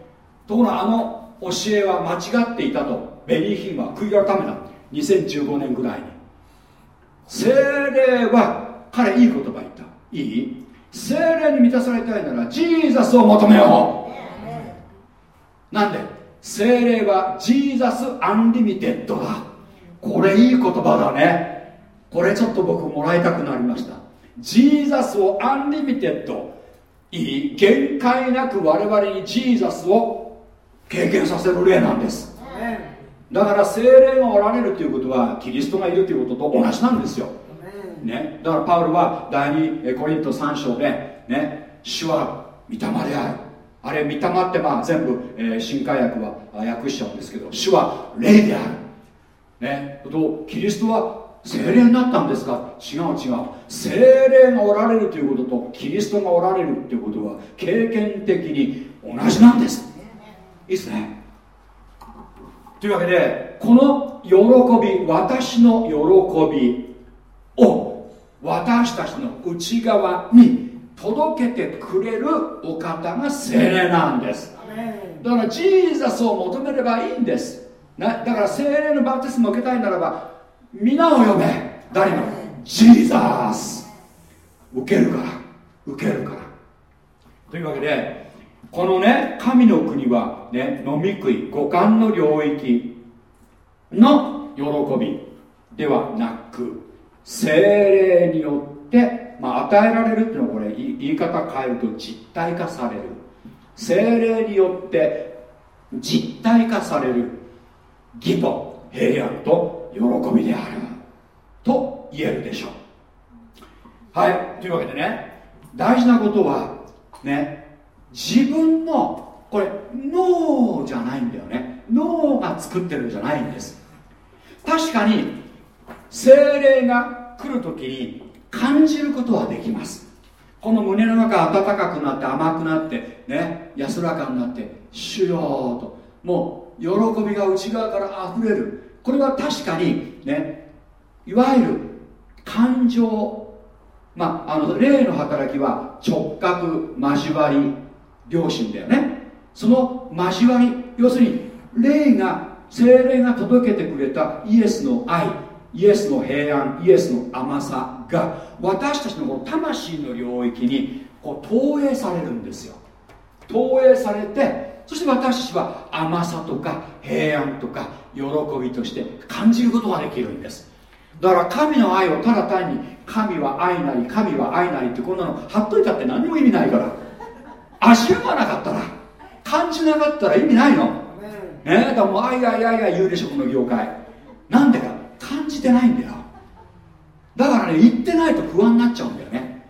ところがあの教えは間違っていたとベニーヒンは悔い改めた。2015年ぐらいに。聖霊は彼いい言葉言った。いい？聖霊に満たされたいなら Jesus を求めよう。なんで？聖霊は Jesus unlimited だ。これいい言葉だね。これちょっと僕もらいたくなりました。 Jesus を unlimited。いい限界なく我々に Jesus を経験させる霊なんです。だから聖霊がおられるということはキリストがいるということと同じなんですよ。ね、だからパウロは第2コリント3章で、ね、主は御霊であるあれ御霊ってまあ全部、えー、新改訳は訳しちゃうんですけど主は霊である。ね。とキリストは精霊になったんですか？違う違う。精霊がおられるということとキリストがおられるということは経験的に同じなんです。いいですね。というわけでこの喜び私の喜びを私たちの内側に届けてくれるお方が精霊なんです。だからジーザスを求めればいいんです。なだから精霊のバプテスマを受けたいならば皆を呼べ。誰の？ジーザス受けるから。受けるから。というわけでこのね神の国はね飲み食い五感の領域の喜びではなく精霊によって、まあ、与えられるっていうのはこれ言い方変えると実体化される。精霊によって実体化される。義と平安と喜びである。と言えるでしょう。はい。というわけでね大事なことはね自分のこれ脳じゃないんだよね。脳が作ってるんじゃないんです。確かに精霊が来る時に感じることはできます。この胸の中温かくなって甘くなってね安らかになって主よと。もう喜びが内側から溢れる。これは確かにねいわゆる感情まああの霊の働きは直角交わり良心だよね。その交わり要するに霊が精霊が届けてくれたイエスの愛。イエスの平安イエスの甘さが私たちのこの魂の領域にこう投影されるんですよ。投影されてそして私たちは甘さとか平安とか喜びとして感じることができるんです。だから神の愛をただ単に神は愛なり神は愛なりってこんなの貼っといたって何も意味ないから。味わなかったら感じなかったら意味ないの。ねだからもう愛愛愛愛言うでしょこの業界。なんでか感じてないんだよ。だからね言ってないと不安になっちゃうんだよね、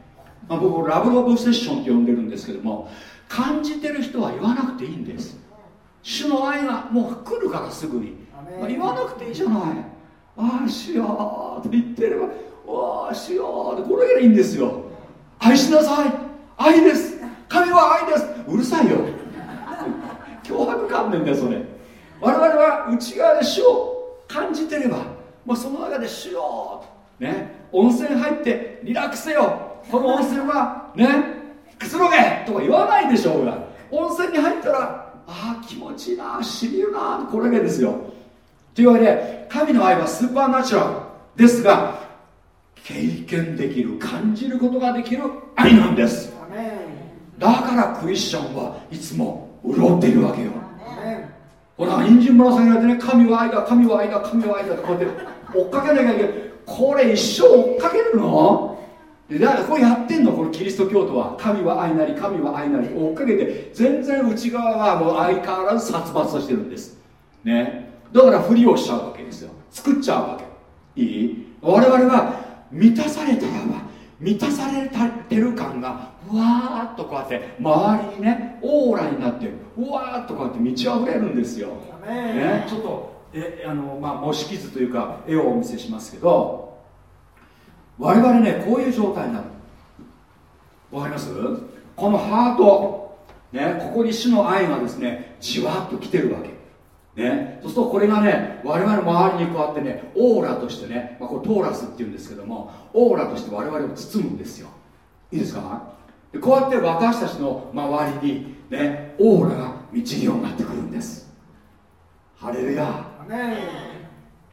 まあ、僕ラブロブセッションって呼んでるんですけども感じてる人は言わなくていいんです。主の愛がもう来るからすぐに、まあ、言わなくていいじゃない。ああしようって言ってればああしようってこれがいいんですよ。愛しなさい。愛です。神は愛です。うるさいよ。脅迫観念だよそれ。我々は内側で主を感じてればもうその中で主よね温泉入ってリラックスせよ。この温泉はねくつろげとか言わないでしょうが。温泉に入ったらああ気持ちいいなしみるなこれだけですよ。というわけで神の愛はスーパーナチュラル。ですが経験できる感じることができる愛なんです。だからクリスチャンはいつも潤っているわけよ。ほら人参村さん言われてね神は愛だ神は愛だ神は愛だってこうやって追っかけなきゃいけないこれ一生追っかけるの？でだからこれやってんのこのキリスト教徒は。神は愛なり神は愛なり。追っかけて全然内側はもう相変わらず殺伐としてるんです。ね。だからふりをしちゃうわけですよ。作っちゃうわけ。いい？我々は満たされたらば満たされてる感がうわーっとこうやって周りにねオーラになってうわーっとこうやって満ち溢れるんですよ、ね、ちょっとえあの、まあ、模式図というか絵をお見せしますけど我々ねこういう状態になる。わかります？このハート、ね、ここに主の愛がですねじわっと来てるわけ。ね、そうするとこれがね我々の周りにこうやってねオーラとしてね、まあ、これトーラスっていうんですけどもオーラとして我々を包むんですよ。いいですか？でこうやって私たちの周りにねオーラが満ちるようになってくるんです。ハレルヤ。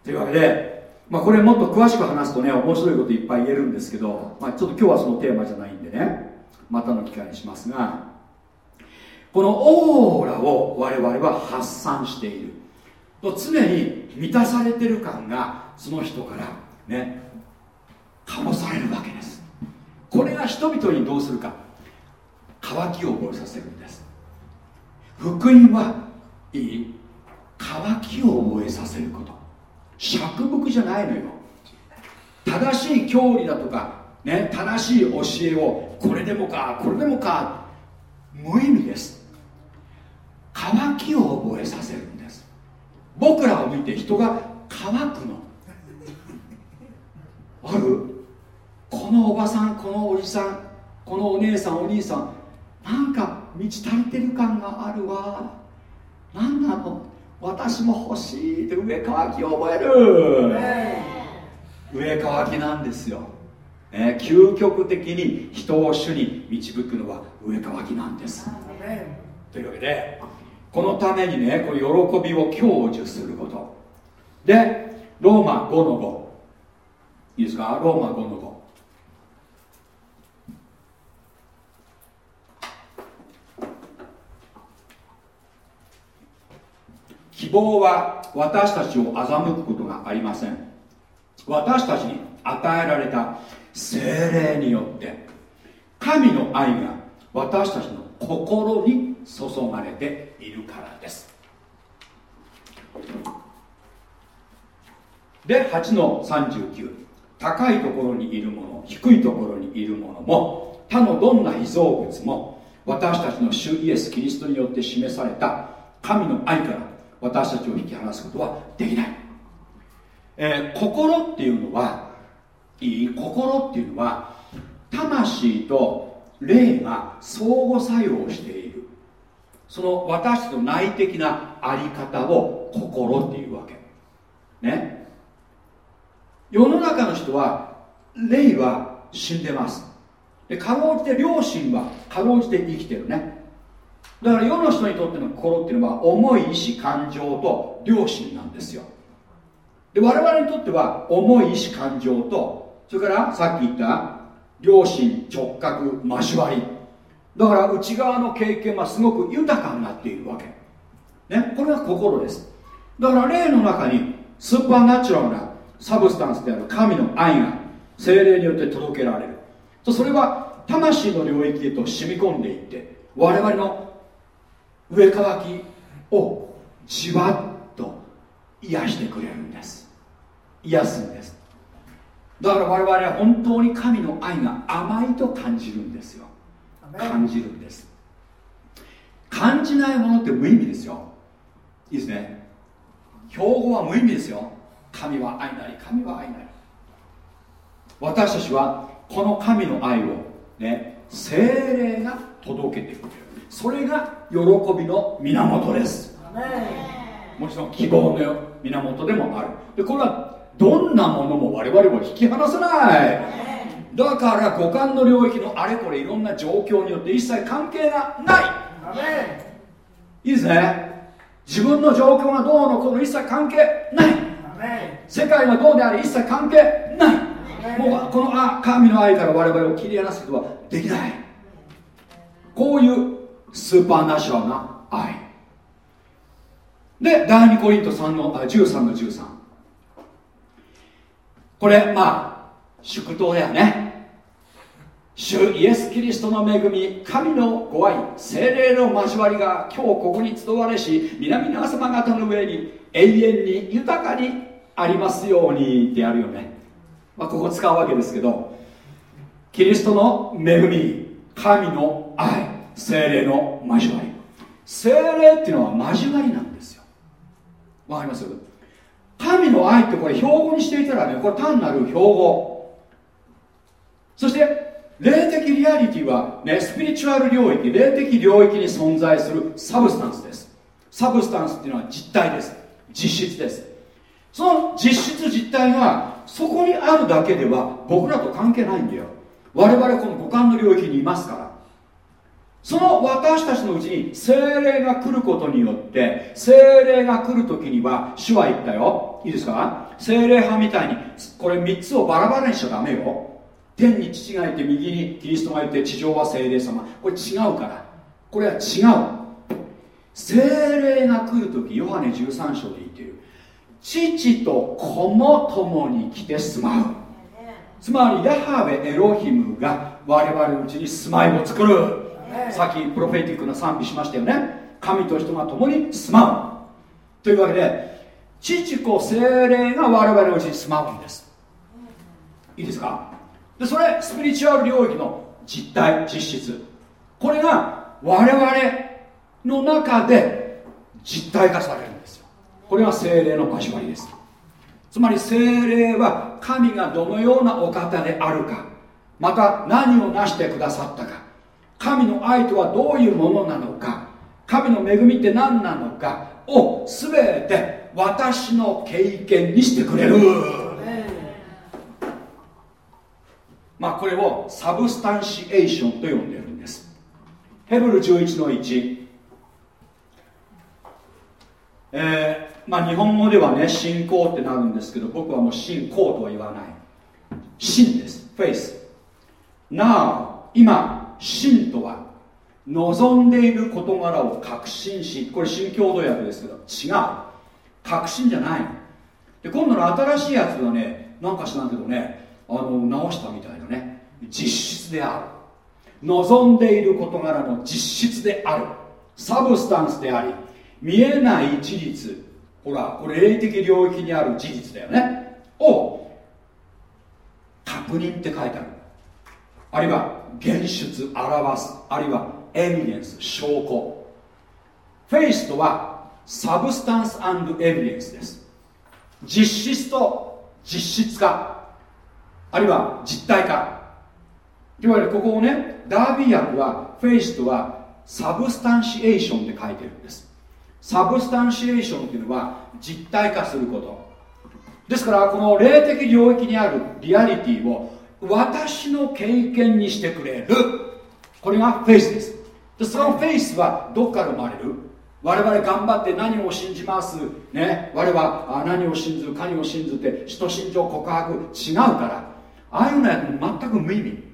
というわけで、まあ、これもっと詳しく話すとね面白いこといっぱい言えるんですけど、まあ、ちょっと今日はそのテーマじゃないんでねまたの機会にしますがこのオーラを我々は発散している。と常に満たされてる感がその人からね醸されるわけです。これが人々にどうするか。乾きを覚えさせるんです。福音はいい。乾きを覚えさせること。釈伏じゃないのよ。正しい教理だとか、ね、正しい教えをこれでもかこれでもか無意味です。乾きを覚えさせるんです。僕らを見て人が乾くの。ある？このおばさんこのおじさんこのお姉さんお兄さんなんか満ち足りてる感があるわ。何なの？私も欲しいって上乾きを覚える。上乾きなんですよ、ね、究極的に人を主に導くのは上乾きなんです。というわけでこのためにねこの喜びを享受すること。でローマ5の5いいですか？ローマ5の5希望は私たちを欺くことがありません。私たちに与えられた精霊によって神の愛が私たちの心に注がれているからです。で8の39高いところにいるもの低いところにいるものも他のどんな被造物も私たちの主イエス・キリストによって示された神の愛から私たちを引き離すことはできない、えー、心っていうのはいい心っていうのは魂と霊が相互作用している。その私たちの内的なあり方を心っていうわけ。ね。世の中の人は霊は死んでます。でかろうじて両親はかろうじて生きてるね。だから世の人にとっての心っていうのは重い意志感情と良心なんですよ。で我々にとっては重い意志感情とそれからさっき言った良心直角交わり。だから内側の経験はすごく豊かになっているわけ。ねこれは心です。だから霊の中にスーパーナチュラルなサブスタンスである神の愛が精霊によって届けられる。それは魂の領域へと染み込んでいって我々の上乾きをじわっと癒してくれるんです。癒すんです。だから我々は本当に神の愛が甘いと感じるんですよ。感じるんです。感じないものって無意味ですよ。いいですね。標語は無意味ですよ。神は愛なり神は愛なり。私たちはこの神の愛をね精霊が届けてくれるそれが喜びの源です。もちろん希望の源でもある。でこれはどんなものも我々を引き離せない。だから五感の領域のあれこれいろんな状況によって一切関係がない。いいですね自分の状況がどうのこうの一切関係ない。世界がどうであれ一切関係ない。もうこのあ神の愛から我々を切り離すことはできない。こういうスーパーナショナルな愛。で第2コリント3のあ13の13これまあ祝祷だよね。主イエス・キリストの恵み神のご愛精霊の交わりが今日ここに集われし南の様方の上に永遠に豊かにありますようにってやるよね、まあ、ここ使うわけですけどキリストの恵み神の愛。精霊の交わり。精霊っていうのは交わりなんですよ。わかります？神の愛ってこれ標語にしていたらねこれ単なる標語。そして霊的リアリティはねスピリチュアル領域霊的領域に存在するサブスタンスです。サブスタンスっていうのは実体です。実質です。その実質実体がそこにあるだけでは僕らと関係ないんだよ。我々この五感の領域にいますから。その私たちのうちに精霊が来ることによって精霊が来る時には主は言ったよ。いいですか？精霊派みたいにこれ3つをバラバラにしちゃダメよ。天に父がいて右にキリストがいて地上は精霊様。これ違うから。これは違う。精霊が来る時ヨハネ13章で言っている。父と子も共に来て住まう。つまりヤハベエロヒムが我々のうちに住まいを作るさっきプロフェティックな賛美しましたよね。神と人が共に住まう。というわけで父子精霊が我々のうちに住まうんです。いいですか？でそれスピリチュアル領域の実体実質。これが我々の中で実体化されるんですよ。これが精霊の交わりです。つまり精霊は神がどのようなお方であるかまた何を成してくださったか神の愛とはどういうものなのか？神の恵みって何なのか？を全て私の経験にしてくれる。まあこれをサブスタンシエーションと呼んでるんです。ヘブル11の1えー、まあ日本語ではね信仰ってなるんですけど僕はもう信仰とは言わない。信です。フェイス。Now 今信とは望んでいる事柄を確信しこれ新共同訳ですけど違う。確信じゃない。で今度の新しいやつはねなんか知らんけどねあの直したみたいなね。実質である。望んでいる事柄の実質である。サブスタンスであり見えない事実。ほらこれ霊的領域にある事実だよね。を確認って書いてある。あるいは現出表すあるいはエビデンス証拠。Faith とは substance evidence です。実質と実質化。あるいは実体化。いわゆるここをねダービー訳はフェイスとはサブスタンシエーションって書いてるんです。サブスタンシエーションっていうのは実体化すること。ですからこの霊的領域にあるリアリティを私の経験にしてくれる。これがフェイスです。でそのフェイスはどっから生まれる？我々頑張って何を信じます？ね。我は何を信ずる何を信ずって使徒信条告白違うから。ああいうのや全く無意味。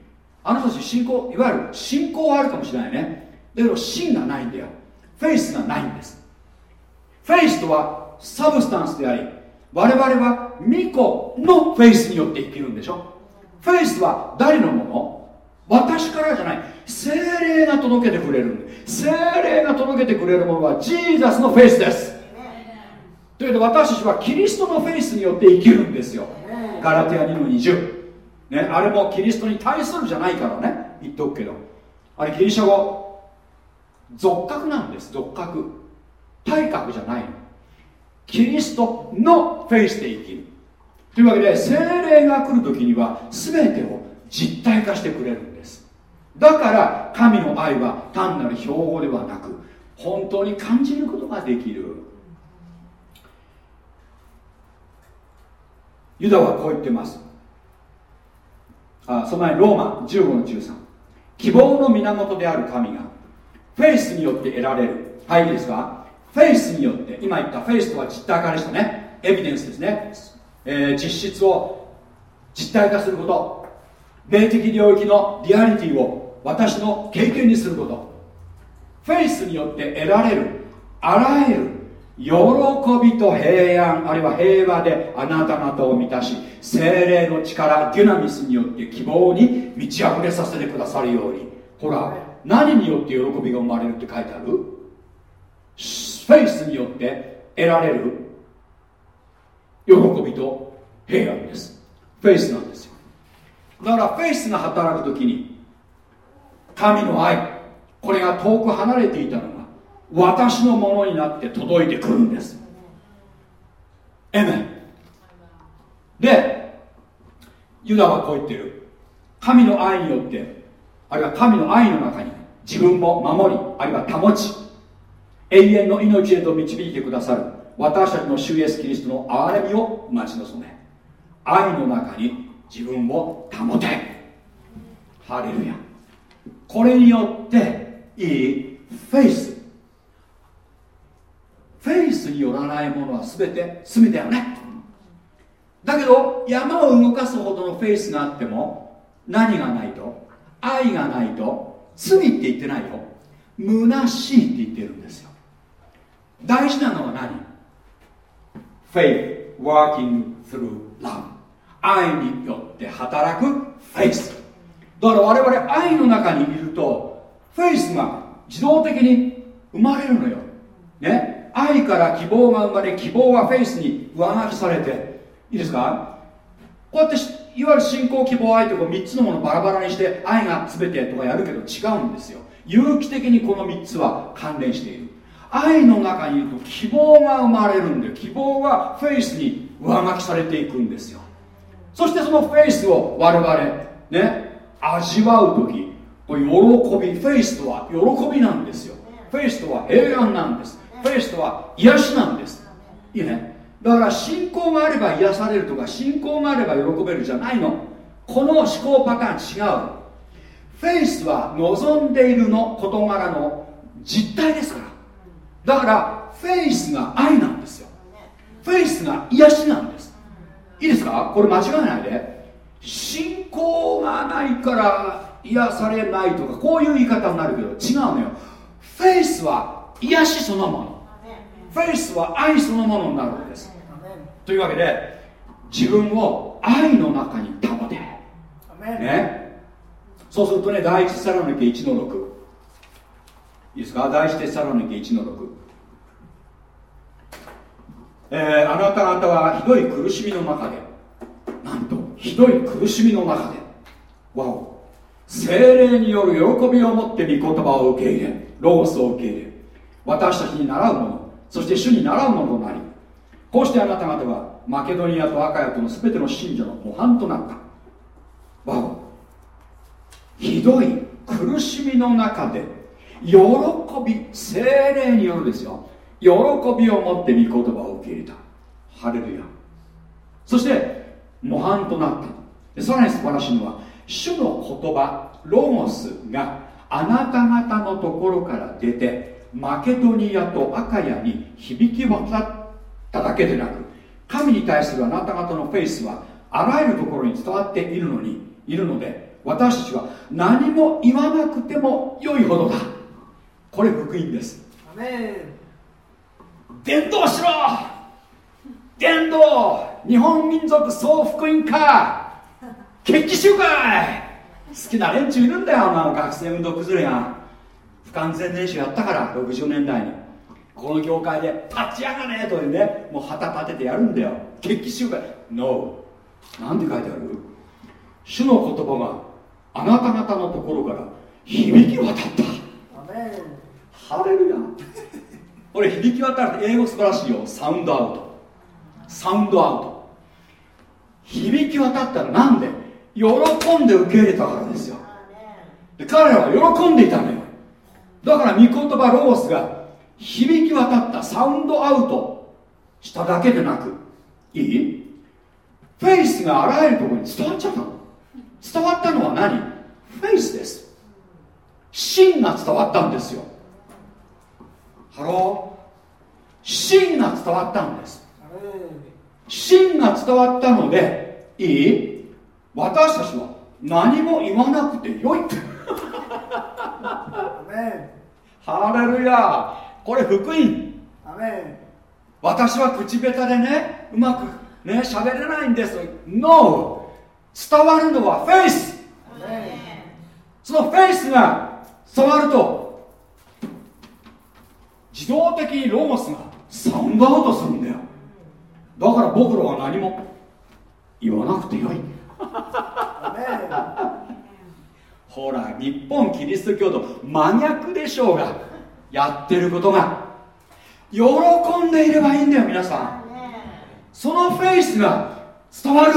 あなたたち信仰いわゆる信仰はあるかもしれないね。だけど信がないんだよ。フェイスがないんです。 Faith とは substance であり我々は巫女のフェイスによって生きるんでしょ。フェイスは誰のもの？私からじゃない。聖霊が届けてくれる聖霊が届けてくれるものはジーザスのフェイスです。というわけで私たちはキリストのフェイスによって生きるんですよ。ガラティア2の20、ね、あれもキリストに対するじゃないからね。言っとくけど。あれギリシャ語。属格なんです。属格。対格じゃないの。キリストの faith で生きるというわけで精霊が来る時には全てを実体化してくれるんです。だから神の愛は単なる標語ではなく本当に感じることができる。ユダはこう言ってます。あその前ローマ15の13希望の源である神がフェイスによって得られる。はいいいですか？フェイスによって今言ったフェイスとは実体化でしたね。エビデンスですね、えー、実質を実体化すること。霊的領域のリアリティを私の経験にすること。フェイスによって得られるあらゆる喜びと平安あるいは平和であなた方を満たし聖霊の力デュナミスによって希望に満ち溢れさせてくださるように。ほら何によって喜びが生まれるって書いてある？フェイスによって得られる喜びと平安です。フェイスなんですよ。だからフェイスが働く時に神の愛これが遠く離れていたのが私のものになって届いてくるんです。エメンでユダはこう言ってる。神の愛によってあるいは神の愛の中に自分も守りあるいは保ち永遠の命へと導いてくださる。私たちの主イエスキリストの憐れみを待ち望め。愛の中に自分を保て。ハレルヤ。これによっていいフェイス。フェイスによらないものは全て全てよね。だけど山を動かすほどのフェイスがあっても何がないと愛がないと罪って言ってないよ。虚しいって言ってるんですよ。大事なのは何？Faith working through love. 愛によって働くフェイスだから我々愛の中にいるとフェイスが自動的に生まれるのよ。ね。愛から希望が生まれ希望はフェイスに上書きされて。いいですか？こうやっていわゆる信仰希望愛とか3つのものバラバラにして愛が全てとかやるけど違うんですよ。有機的にこの3つは関連している。愛の中にいると希望が生まれるんで希望がフェイスに上書きされていくんですよ。そしてそのフェイスを我々ね味わう時喜び faith とは喜びなんですよ。 faith とは平安なんです。 faith とは癒しなんです。いいね。だから信仰があれば癒されるとか信仰があれば喜べるじゃないの。この思考パターン違う。フェイスは望んでいるの事柄の実態ですから。だから faith が愛なんですよ。 faith が癒しなんです。いいですか？これ間違えないで。信仰がないから癒されないとかこういう言い方になるけど違うのよ。フェイスは癒しそのもの。フェイスは愛そのものになるんです。というわけで自分を愛の中に保て。ね？そうするとね第一サロニケ1の6いいですか？第一テサロニケ1の6えー、あなた方はひどい苦しみの中でなんとひどい苦しみの中でわお精霊による喜びを持って御言葉を受け入れロゴスを受け入れ私たちに習うものそして主に習うものとなりこうしてあなた方はマケドニアとアカヤとの全ての信者の模範となった。わおひどい苦しみの中で喜び精霊によるですよ。喜びを持って御言葉を受け入れた。ハレルヤ。そして模範となった。さらに素晴らしいのは主の言葉ロゴスがあなた方のところから出てマケドニアとアカヤに響き渡っただけでなく神に対するあなた方のフェイスはあらゆるところに伝わっているのにいるので私たちは何も言わなくても良いほどだ。これ福音です。伝道しろ。伝道。日本民族総福音家決起集会。好きな連中いるんだよな学生運動崩れが。不完全燃焼やったから60年代に。この業界で立ち上がれというねもう旗立ててやるんだよ。決起集会。NO なんて書いてある？主の言葉があなた方のところから響き渡った。ハレルヤこれ響き渡る英語素晴らしいよ。サウンドアウト。サウンドアウト。響き渡ったらなんで？喜んで受け入れたからですよ。で彼らは喜んでいたのよ。だから御言葉ロゴスが響き渡ったサウンドアウトしただけでなくいい？フェイスがあらゆるところに伝わっちゃったの。伝わったのは何？ faith です。信が伝わったんですよ。 Hello。信が伝わったんです。信が伝わったのでいい？私たちは何も言わなくてよい。ハレルヤ。これ福音。私は口下手でねうまくね喋れないんです。No 伝わるのはフェイス。そのフェイスが伝わると自動的にロゴスがサウンドアウトするんだよ。だから僕らは何も言わなくてよい。ほら日本キリスト教と真逆でしょうがやってることが。喜んでいればいいんだよ皆さん。そのフェイスが伝わる。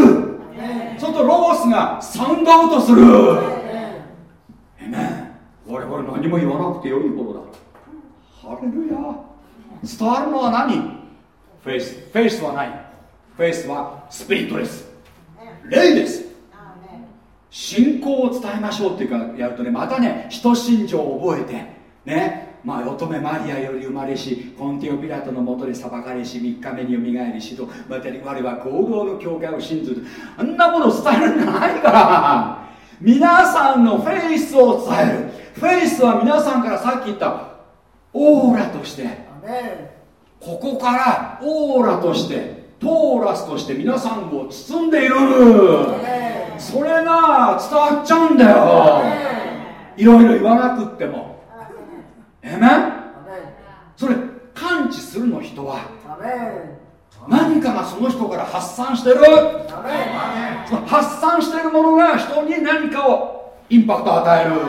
そのとロゴスが sound out する。えね我々何も言わなくてよいことだハレルヤ伝わるのは何? faith faith は何 faith は spirit です.霊です.信仰を伝えましょうっていうかやるとねまたね信仰信条を覚えてね。まあ乙女マリアより生まれしコンティオピラトのもとで裁かれし3日目によみがえりしとまた我は合同の教会を信ずる。あんなものを伝えるんじゃないから。皆さんのフェイスを伝える。フェイスは皆さんからさっき言ったオーラとしてここからオーラとしてトーラスとして皆さんを包んでいる。それが伝わっちゃうんだよ。いろいろ言わなくっても。えめそれ感知するの人は何かがその人から発散してる。その発散してるものが人に何かをインパクトを与える。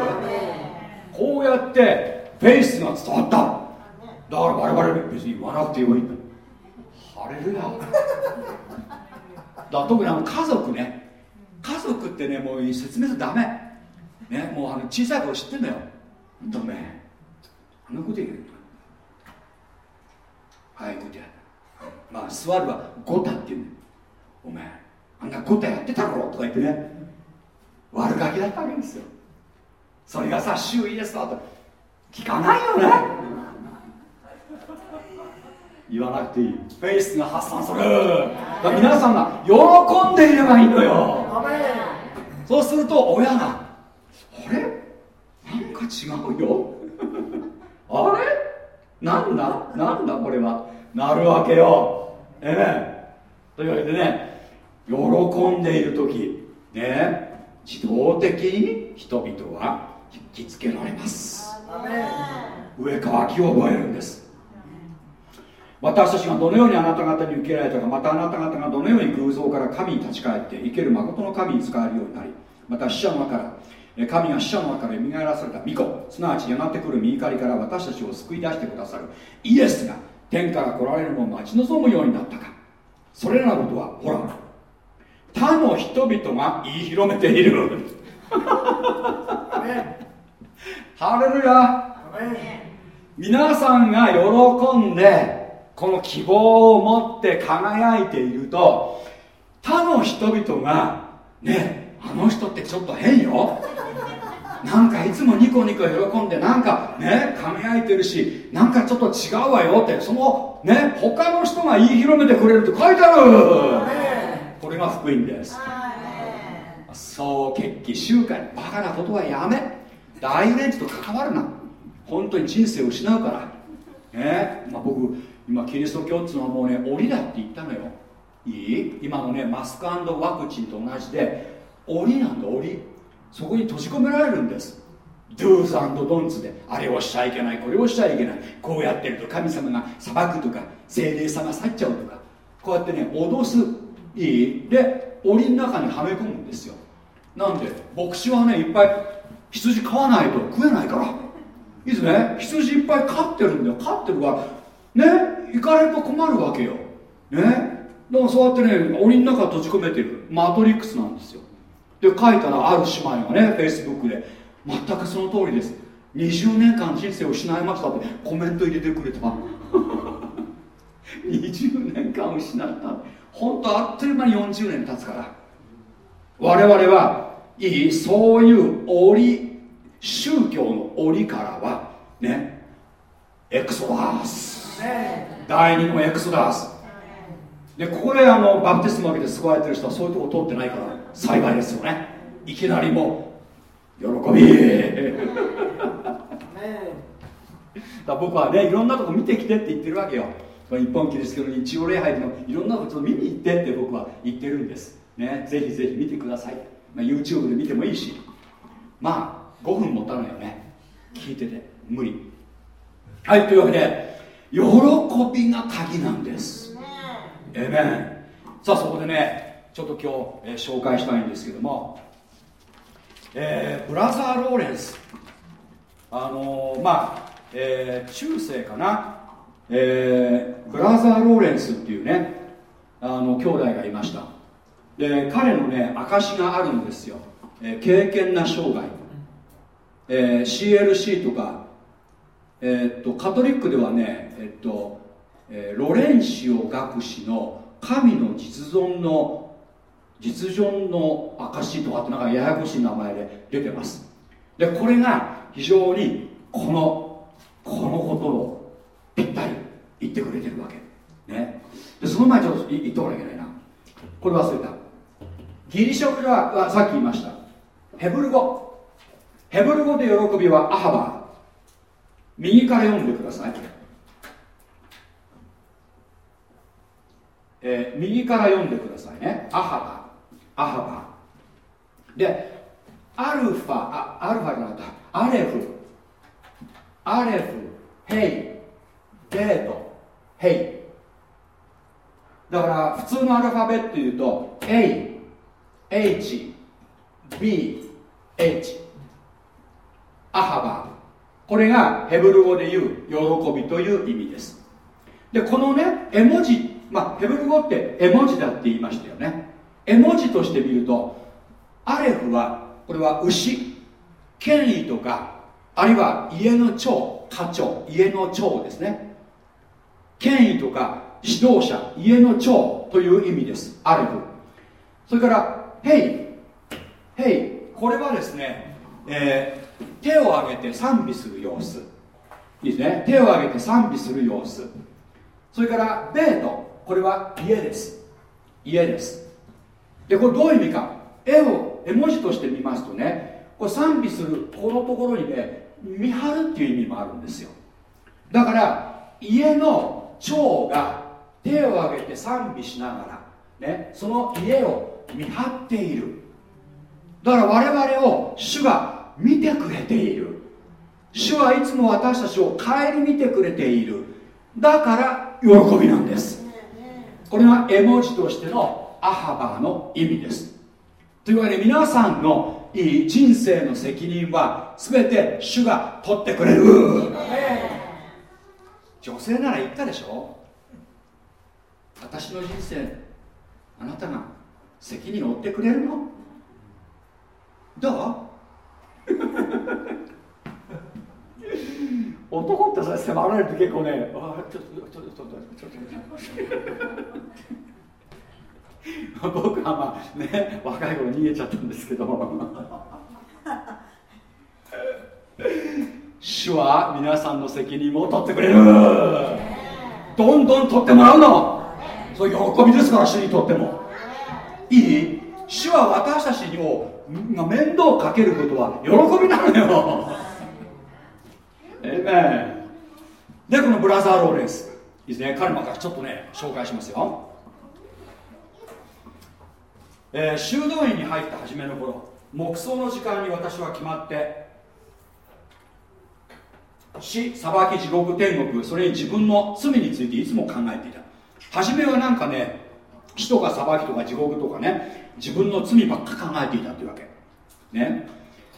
こうやってフェイスが伝わった。だから我々別に言わなくてよいハレルヤ。だ特にあの家族ね。家族ってねもう説明するとダメ。ねもうあの小さい頃知ってんだよ。ダメ。あんなこと言う。はいこうや。ってまあ座るはゴタって言うねお前あんなゴタやってたろとか言ってね。悪ガキだったわけですよ。それがさ周囲ですわと。聞かないよね。言わなくていい。フェイスが発散する。皆さんが喜んでいればいいのよ。そうすると親があれ？なんか違うよ。あれ？なんだ？なんだ？これは。なるわけよ。ええというわけでね喜んでいる時ね自動的に人々は引きつけられます。上乾きを覚えるんです。私たちがどのようにあなた方に受けられたかまたあなた方がどのように偶像から神に立ち返って生ける誠の神に使えるようになりまた死者の中から神が死者の中から蘇らされた御子すなわちやがてくる身怒りから私たちを救い出してくださるイエスが天から来られるのを待ち望むようになったか。それらのことはほら他の人々が言い広めている。ハレルヤ皆さんが喜んでこの希望を持って輝いていると他の人々がねあの人ってちょっと変よ。なんかいつもニコニコ喜んでなんかね輝いてるしなんかちょっと違うわよってそのね他の人が言い広めてくれるって書いてある。これが福音です。そう決起集会バカなことはやめ大連中と関わるな。本当に人生を失うから。ね。まあ、僕今キリスト教っていうのはもうね檻だって言ったのよ。いい？今のねマスクワクチンと同じで檻なんだ檻。そこに閉じ込められるんです。Do's and Don'ts で。あれをしちゃいけないこれをしちゃいけない。こうやってると神様が裁くとか精霊様去っちゃうとか。こうやってね脅す。いい？で檻の中にはめ込むんですよ。なんで牧師はねいっぱい羊飼わないと食えないから。いいですね。羊いっぱい飼ってるんだよ。飼ってるからね？行かれると困るわけよ。ね？だからそうやってね檻の中閉じ込めてる。マトリックスなんですよ。で書いたらある姉妹がねフェイスブックで全くその通りです。20年間人生を失いましたってコメント入れてくれた。20年間失った本当あっという間に40年経つから。我々はいいそういう折宗教の折からはねエクソダス。第二のエクソダス。でここであのバプテスマを受けて救われてる人はそういうとこ通ってないから幸いですよね。いきなりもう喜び。だ僕はねいろんなとこ見てきてって言ってるわけよ。日本キリスト教の日曜礼拝のいろんなことを見に行ってって僕は言ってるんです。ね。ぜひぜひ見てください、まあ、YouTube で見てもいいし。まあ5分持たないよね。聞いてて。無理。はいというわけで喜びが鍵なんです。えめんさあそこでねちょっと今日、えー、紹介したいんですけども、えー、ブラザー・ローレンス。あのー、まあ、えー、中世かな、えー、ブラザー・ローレンスっていうねあの兄弟がいました。で彼のね証があるんですよ、えー、敬虔な生涯、えー、CLC とか、えー、っとカトリックではねえっと、えー、ロレンシオ学士の神の実存の実存の証とかってなんかややこしい名前で出てます。でこれが非常にこのこのことをぴったり言ってくれてるわけ。ね。でその前ちょっと言っておかなきゃいけないな。これ忘れた。ギリシャ語ではさっき言いました。ヘブル語。ヘブル語で喜びはアハバ。右から読んでください、えー、右から読んでくださいね。アハバ。アハバ。でアルファあアルファじゃなかった。アレフ。アレフ。ヘイ。ベート。ヘイ。だから普通のアルファベット言うと A H HBH アハバ。これがヘブル語で言う喜びという意味です。でこのね絵文字まあヘブル語って絵文字だって言いましたよね。絵文字として見るとアレフはこれは牛。権威とかあるいは家の長課長家の長ですね。権威とか指導者家の長という意味です。アレフ。それからヘイヘイこれはですね、えー、手を挙げて賛美する様子。いいですね。手を挙げて賛美する様子。それからベート。これは家です。家です。でこれどういう意味か。絵を絵文字として見ますとねこれ賛美するこのところにね見張るっていう意味もあるんですよ。だから家の長が手を挙げて賛美しながら、ね、その家を見張っている。だから我々を主が見てくれている。主はいつも私たちを顧みてくれている。だから喜びなんです。これが絵文字としてのアハバの意味です。というわけで皆さんのいい人生の責任は全て主が取ってくれる。女性なら言ったでしょ。私の人生あなたが責任を負ってくれるの？どう 男ってさ迫られると結構ね。あちょっとちょっとちょっとちょっと 僕はまあね若い頃逃げちゃったんですけど。主は皆さんの責任も取ってくれる。どんどん取ってもらうの。そう喜びですから主にとってもいい？主は私たちにも面倒をかけることは喜びなのよ。えめでこのブラザー・ローレンス。いいですね。彼もからちょっとね紹介しますよ。えー、修道院に入った初めの頃黙想の時間に私は決まって死裁き地獄天国それに自分の罪についていつも考えていた。初めはなんかね死とか裁きとか地獄とかね自分の罪ばっか考えていたというわけ。ね。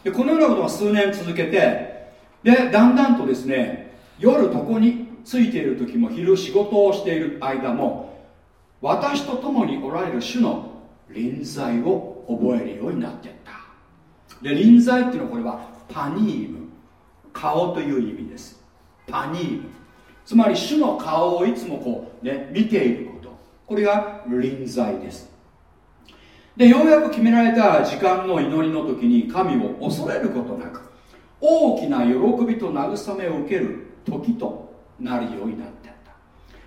でこのようなことが数年続けてでだんだんとですね夜床についている時も昼仕事をしている間も私と共におられる主の臨在を覚えるようになっていった。で臨在っていうのはこれはパニーム。顔という意味です。パニーム。つまり主の顔をいつもこうね見ているこれが臨在です。でようやく決められた時間の祈りの時に神を恐れることなく大きな喜びと慰めを受ける時となるようになってっ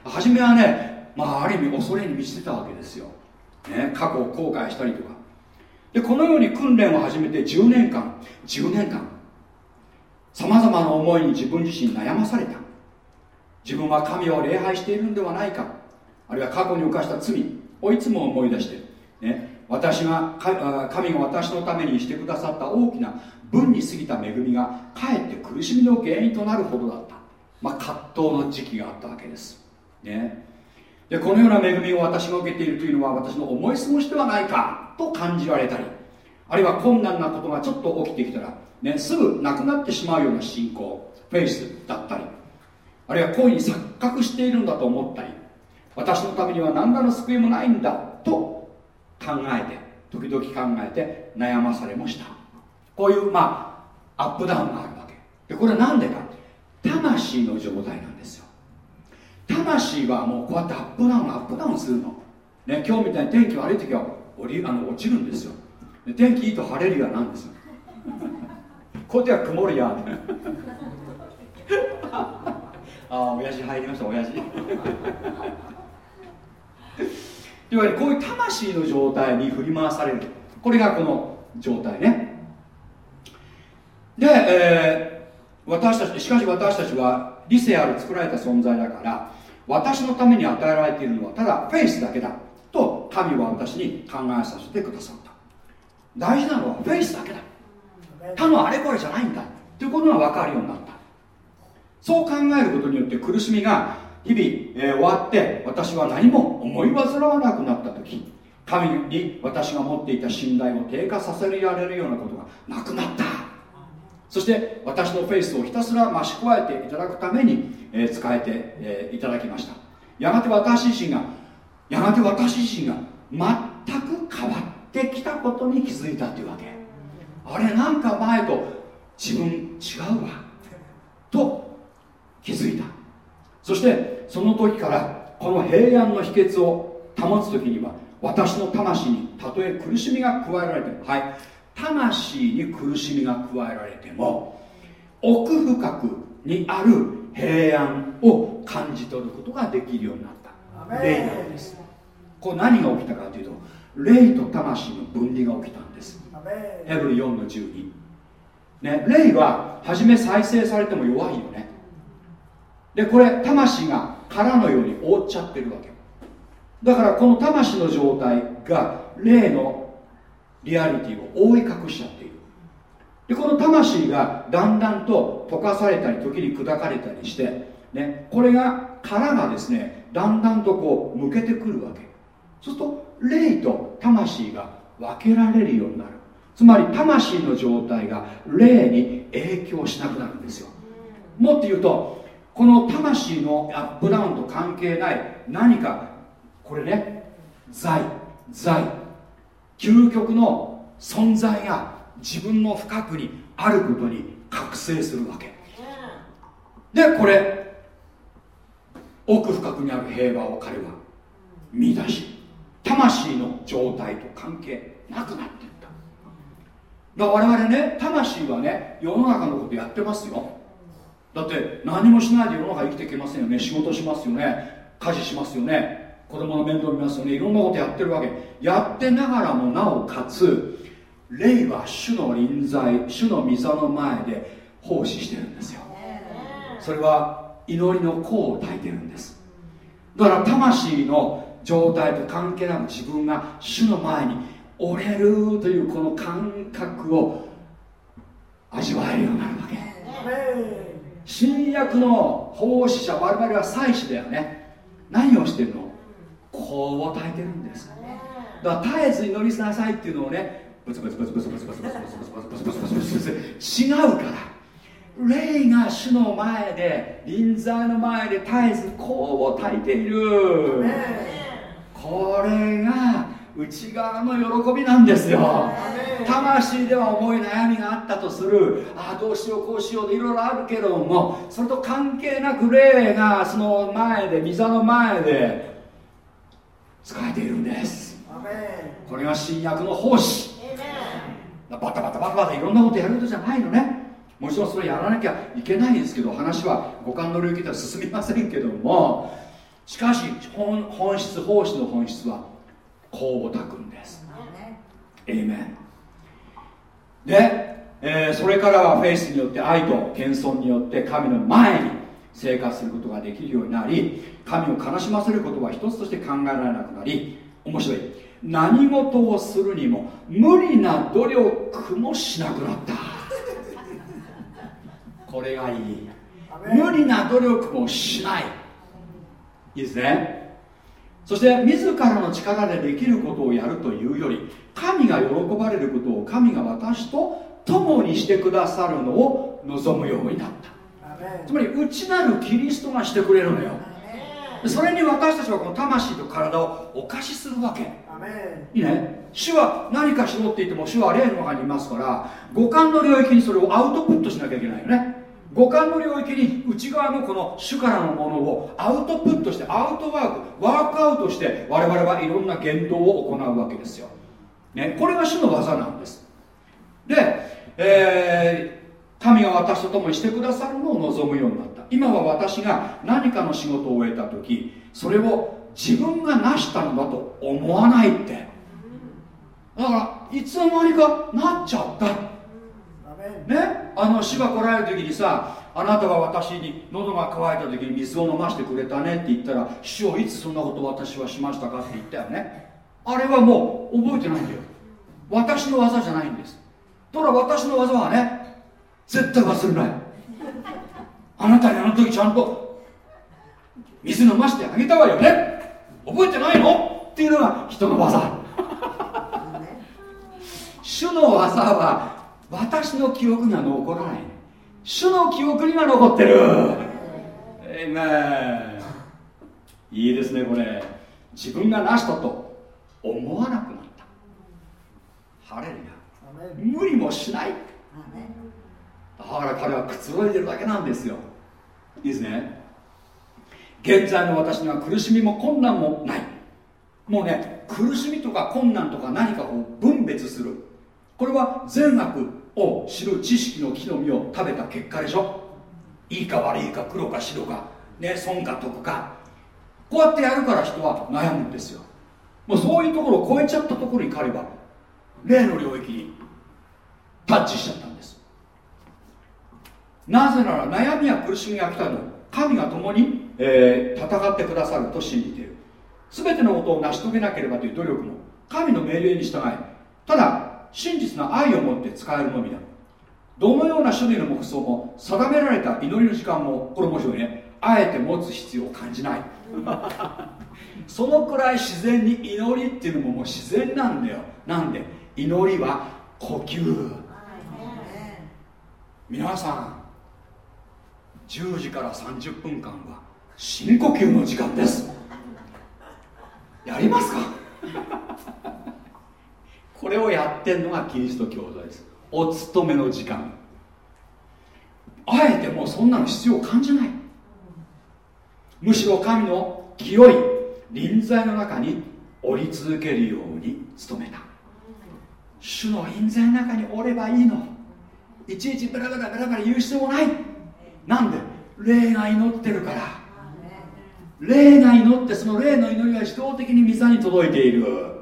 た。初めはね、まあ、ある意味恐れに満ちてたわけですよ、ね、過去を後悔したりとか。でこのように訓練を始めて10年間10年間さまざまな思いに自分自身悩まされた。自分は神を礼拝しているんではないか。あるいは過去に犯した罪をいつも思い出して、ね、私が神が私のためにしてくださった大きな分に過ぎた恵みがかえって苦しみの原因となるほどだった、まあ、葛藤の時期があったわけです、ね、でこのような恵みを私が受けているというのは私の思い過ごしではないかと感じられたりあるいは困難なことがちょっと起きてきたら、ね、すぐなくなってしまうような信仰フェイスだったりあるいは恋に錯覚しているんだと思ったり私のためには何らの救いもないんだと考えて時々考えて悩まされました。こういうまあアップダウンがあるわけ。でこれは何でか。魂の状態なんですよ。魂はもうこうやってアップダウンアップダウンするの、ね、今日みたいに天気悪い時は降りあの落ちるんですよ。天気いいと晴れるやなんですよ。こうやっては曇るや ああ親父入りました親父。いわゆるこういう魂の状態に振り回される。これがこの状態ね。で、えー、私たちしかし私たちは理性ある作られた存在だから私のために与えられているのはただフェイスだけだ。と神は私に考えさせてくださった。大事なのはフェイスだけだ。他のあれこれじゃないんだ。ということが分かるようになった。そう考えることによって苦しみが日々、えー、終わって私は何も思い煩わなくなった時神に私が持っていた信頼を低下させられるようなことがなくなった。そして私のフェイスをひたすら増し加えていただくために、えー、使えて、えー、いただきました。やがて私自身がやがて私自身が全く変わってきたことに気づいたというわけ。あれなんか前と自分違うわ。と気づいた。そしてその時からこの平安の秘訣を保つ時には私の魂にたとえ苦しみが加えられてもはい魂に苦しみが加えられても奥深くにある平安を感じ取ることができるようになった。霊なんですこれ何が起きたかというと霊と魂の分離が起きたんです。ヘブル4の12ね霊は初め再生されても弱いよねでこれ魂が殻のように覆っちゃってるわけだからこの魂の状態が霊のリアリティを覆い隠しちゃっている。でこの魂がだんだんと溶かされたり時に砕かれたりして、ね、これが殻がですねだんだんとこう向けてくるわけ。そうすると霊と魂が分けられるようになる。つまり魂の状態が霊に影響しなくなるんですよ。もっと言うとこの魂のアップダウンと関係ない何かこれね財財。究極の存在が自分の深くにあることに覚醒するわけ。でこれ奥深くにある平和を彼は見出し魂の状態と関係なくなっていった。だから我々ね魂はね世の中のことやってますよ。だって何もしないで世の中生きていけませんよね。仕事しますよね。家事しますよね。子供の面倒見ますよね。いろんなことやってるわけ。やってながらもなおかつ霊は主の臨在主の御座の前で奉仕してるんですよ。それは祈りの功を焚いてるんです。だから魂の状態と関係なく自分が主の前に折れるというこの感覚を味わえるようになるわけ新約の奉仕者我々は祭司だよね。何をしてるの？香を焚いてるんです。だから絶えず祈りなさいっていうのをねブツブツブツブツブツブツブツブツブツブツブツブツブツブツ違うから霊が主の前で臨在の前で絶えず香を焚いているこれが内側の喜びなんですよ。魂では思い悩みがあったとする。ああどうしようこうしようでいろいろあるけどもそれと関係なく霊がその前で御座の前で使えているんです。これが新約の奉仕。バタバタバタバタいろんなことやることじゃないのね。もちろんそれやらなきゃいけないんですけど話は五感の領域では進みませんけども。しかし本本質奉仕の本質はこうたくんです。エイメンで、えー、それからはフェイスによって愛と謙遜によって神の前に生活することができるようになり神を悲しませることは一つとして考えられなくなり面白い。何事をするにも無理な努力もしなくなった。これがいい。無理な努力もしない。いいですね。そして自らの力でできることをやるというより神が喜ばれることを神が私と共にしてくださるのを望むようになった。つまり内なるキリストがしてくれるのよ。それに私たちはこの魂と体をお貸しするわけ。いいね。主は何かしろって言っても主は霊の中にいますから五感の領域にそれをアウトプットしなきゃいけないよね五感の領域に内側のこの主からのものをアウトプットしてアウトワークワークアウトして我々はいろんな言動を行うわけですよ、ね、これが主の技なんです。で、えー、神が私と共にしてくださるのを望むようになった。今は私が何かの仕事を終えた時それを自分が成したのだと思わないって。だからいつの間にかなっちゃった。ねあの死が来られる時にさあなたが私に喉が渇いた時に水を飲ませてくれたねって言ったら主をいつそんなこと私はしましたかって言ったよね。あれはもう覚えてないんだよ。私の技じゃないんです。ただ私の技はね絶対忘れない。あなたにあの時ちゃんと水飲ませてあげたわよね。覚えてないの？っていうのが人の技。主の技は私の記憶が残らない。主の記憶には残ってる。えいめいいですねこれ。自分が成したと思わなくなった。ハレルヤ。無理もしない。だから彼はくつろいでるだけなんですよ。いいですね。現在の私には苦しみも困難もない。もうね苦しみとか困難とか何かを分別する。これは善悪を知る知識の木の実を食べた結果でしょ。いいか悪いか黒か白かね損か得か。こうやってやるから人は悩むんですよ。もうそういうところを超えちゃったところに彼は例の領域にタッチしちゃったんです。なぜなら悩みや苦しみが来たの神が共に、えー、戦ってくださると信じている。全てのことを成し遂げなければという努力も神の命令に従いただ真実な愛を持って使えるのみだ。どのような種類の目標も定められた祈りの時間もこれ面白いねあえて持つ必要を感じない。そのくらい自然に祈りっていうのももう自然なんだよ。なんで祈りは呼吸。皆さん10時から30分間は深呼吸の時間です。やりますか？これをやってんのがキリスト教徒です。お勤めの時間。あえてもうそんなの必要を感じない。むしろ神の清い臨在の中におり続けるように努めた。主の臨在の中におればいいの。いちいちベラベラベラベラ言う必要もない。なんで？霊が祈ってるから。霊が祈ってその霊の祈りが自動的に御座に届いている。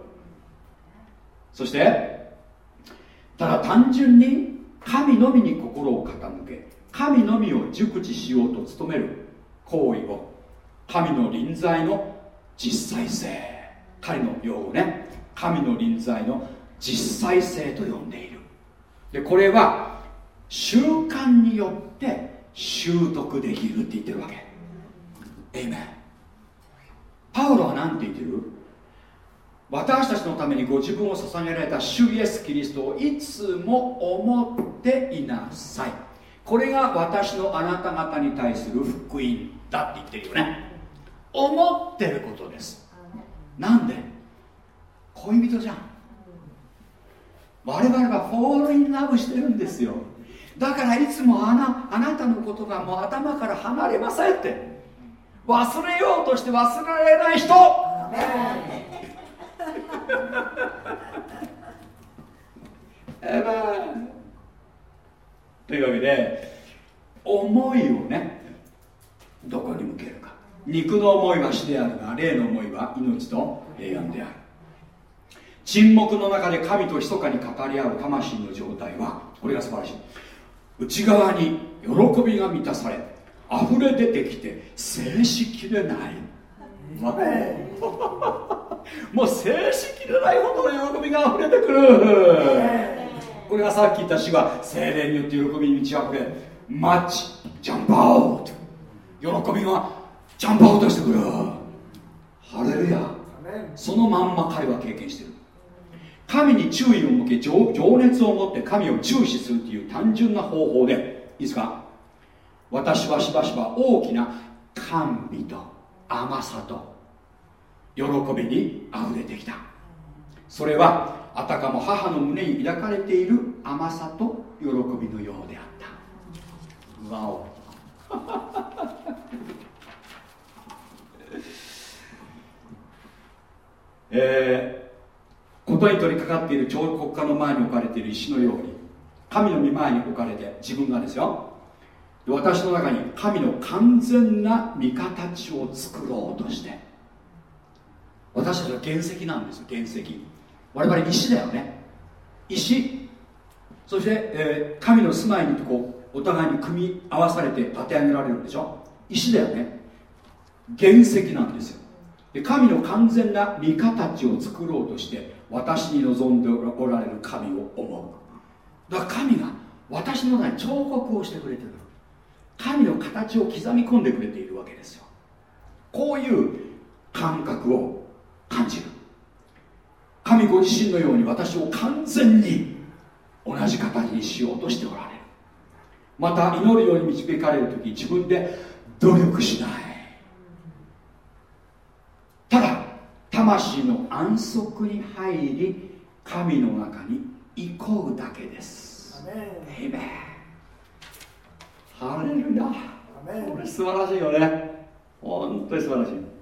そしてただ単純に神のみに心を傾け神のみを熟知しようと努める行為を神の臨在の実際性彼の用語ね神の臨在の実際性と呼んでいる。でこれは習慣によって習得できるって言ってるわけ。エイメンパウロは何て言ってる？私たちのためにご自分を捧げられた主イエス・キリストをいつも思っていなさい。これが私のあなた方に対する福音だって言ってるよね。思ってることです。なんで？恋人じゃん。我々はフォールインラブしてるんですよ。だからいつもあなあなたのことがもう頭から離れませんって。忘れようとして忘れられない人。エバーというわけで思いをねどこに向けるか。肉の思いは死であるが霊の思いは命と平安である。沈黙の中で神と密かに語り合う魂の状態はこれが素晴らしい。内側に喜びが満たされ溢れ出てきて静しきれない。わもう静しきれないほどの喜びが溢れてくる。これがさっき言った詩は精霊によって喜びに満ち溢れマッチジャンプアウト喜びがジャンプアウトしてくる。ハレルヤ。そのまんま彼は経験してる。神に注意を向け情熱を持って神を注視するという単純な方法で。いいですか？私はしばしば大きな甘美と甘さと。喜びにあふれてきた。それはあたかも母の胸に抱かれている甘さと喜びのようであった。わお。えー、ことに取り掛かっている彫刻家の前に置かれている石のように神の御前に置かれて自分がですよ。私の中に神の完全な見形を作ろうとして私たちは原石なんですよ原石。我々石だよね。石。そして、えー、神の住まいにこうお互いに組み合わされて立て上げられるんでしょ。石だよね。原石なんですよ。で神の完全な見形を作ろうとして私に望んでおられる神を思う。だから神が私の中に彫刻をしてくれてる。神の形を刻み込んでくれているわけですよ。こういう感覚を感じる。神ご自身のように私を完全に同じ形にしようとしておられる。また祈るように導かれる時自分で努力しない。ただ魂の安息に入り神の中に行こうだけです。エイメン。ハレルヤ。これ素晴らしいよね。本当に素晴らしい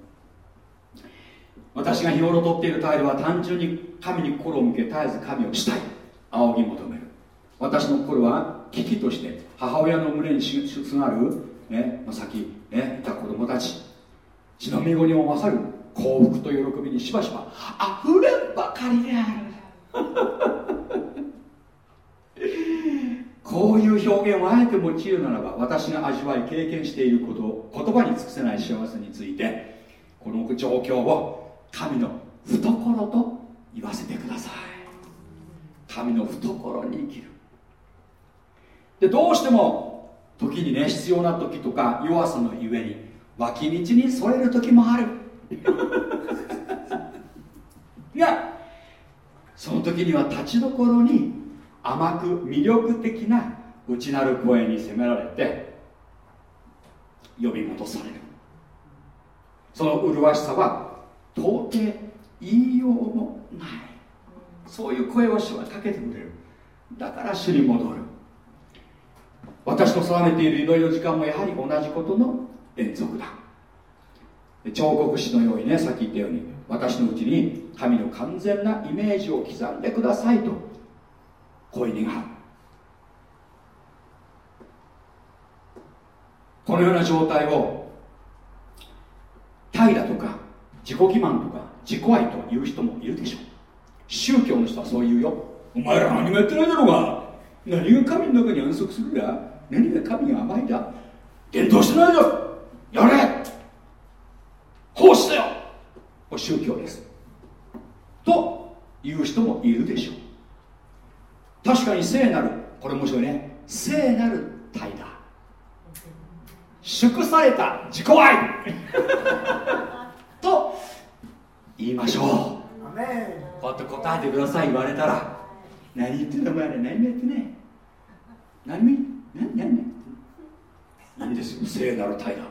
私が日頃とっている態度は単純に神に心を向け絶えず神をしたい仰ぎ求める。私の心は危機として母親の胸にすがる、ね、まさっき、ね、いた子供たち。血のみ子にも勝る幸福と喜びにしばしば溢れんばかりである。こういう表現をあえて用いるならば私が味わい経験していること言葉に尽くせない幸せについてこの状況を神の懐と言わせてください。神の懐に生きる。でどうしても時にね必要な時とか弱さのゆえに脇道にそれる時もある。いやその時には立ちどころに甘く魅力的な内なる声に責められて呼び戻される。その麗しさは到底言いようもない。そういう声を主はかけてくれる。だから主に戻る。私の定めている祈りの時間もやはり同じことの連続だ。彫刻師のようにねさっき言ったように私のうちに神の完全なイメージを刻んでくださいと声にがこのような状態を怠惰とか自己欺瞞とか自己愛という人もいるでしょう。宗教の人はそう言うよ。お前ら何もやってないだろうが。何が神の中に安息するだ？何が神が甘いだ？伝統してないぞ。やれ。奉仕だよ。宗教です。という人もいるでしょう。確かに聖なる。これ面白いね。聖なる体だ。祝された自己愛。と言いましょう。こうやって答えてください。言われたら何言ってんだお前ら。何もやってねえ何も何何何い。いんですよ。聖なる体だ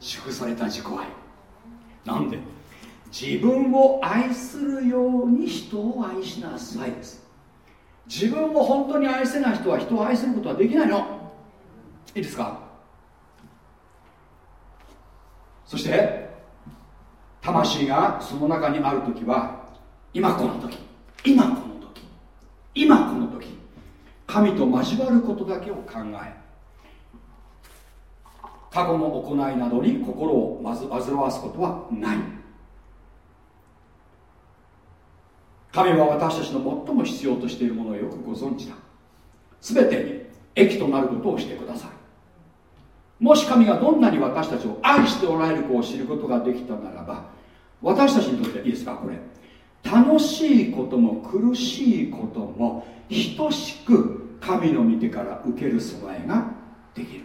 祝された自己愛。なんで自分を愛するように人を愛しなさいです。自分を本当に愛せない人は人を愛することはできないの。いいですか？そして魂がその中にある時は今この時今この時今この時神と交わることだけを考え過去の行いなどに心をまず煩わすことはない。神は私たちの最も必要としているものをよくご存知だ。全てに益となることをしてください。もし神がどんなに私たちを愛しておられるかを知ることができたならば私たちにとっていいですかこれ。楽しいことも苦しいことも等しく神の御手から受ける備えができる。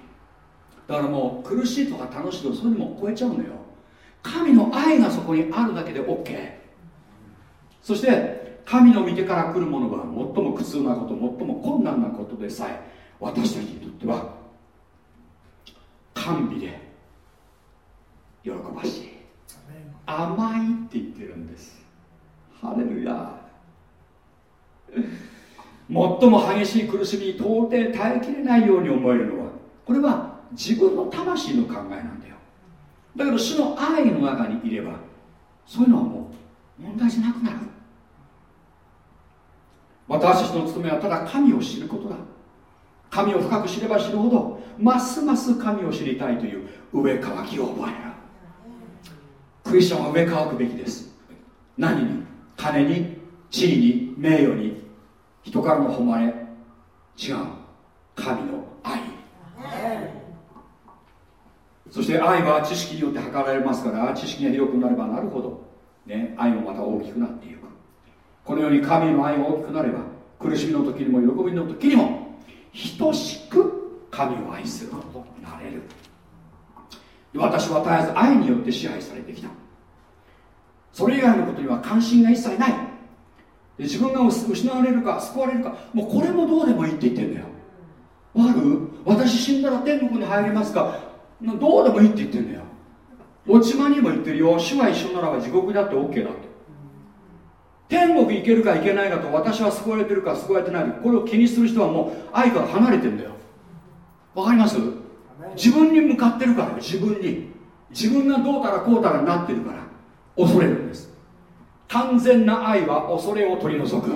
だからもう苦しいとか楽しいとかそういうのも超えちゃうのよ。神の愛がそこにあるだけで OK そして神の御手から来るものは最も苦痛なこと最も困難なことでさえ私たちにとっては甘美で喜ばしい。甘いって言ってるんです。ハレルヤ。最も激しい苦しみに到底耐えきれないように思えるのはこれは自分の魂の考えなんだよ。だけど主の愛の中にいればそういうのはもう問題じゃなくなる。私たちの務めはただ神を知ることだ。神を深く知れば知るほどますます神を知りたいという上乾きを覚える。クリスチャンは上乾くべきです。何に？金に？地位に？名誉に？人からの誉れ？違う。神の愛。そして愛は知識によって測られますから知識が広くなればなるほど、ね、愛もまた大きくなっていく。このように神の愛が大きくなれば苦しみの時にも喜びの時にも等しく神を愛することなれる。私は絶えず愛によって支配されてきた。それ以外のことには関心が一切ない。で自分が失われるか救われるかもうこれもどうでもいいって言ってんだよ。わかる私死んだら天国に入りますか？どうでもいいって言ってんだよ。落ち間にも言ってるよ。主は一緒ならば地獄だって OK だって。天国行けるか行けないかと私は救われてるか救われてないかこれを気にする人はもう愛から離れてんだよ。わかります？自分に向かってるから自分に。自分がどうたらこうたらなってるから恐れるんです。完全な愛は恐れを取り除く。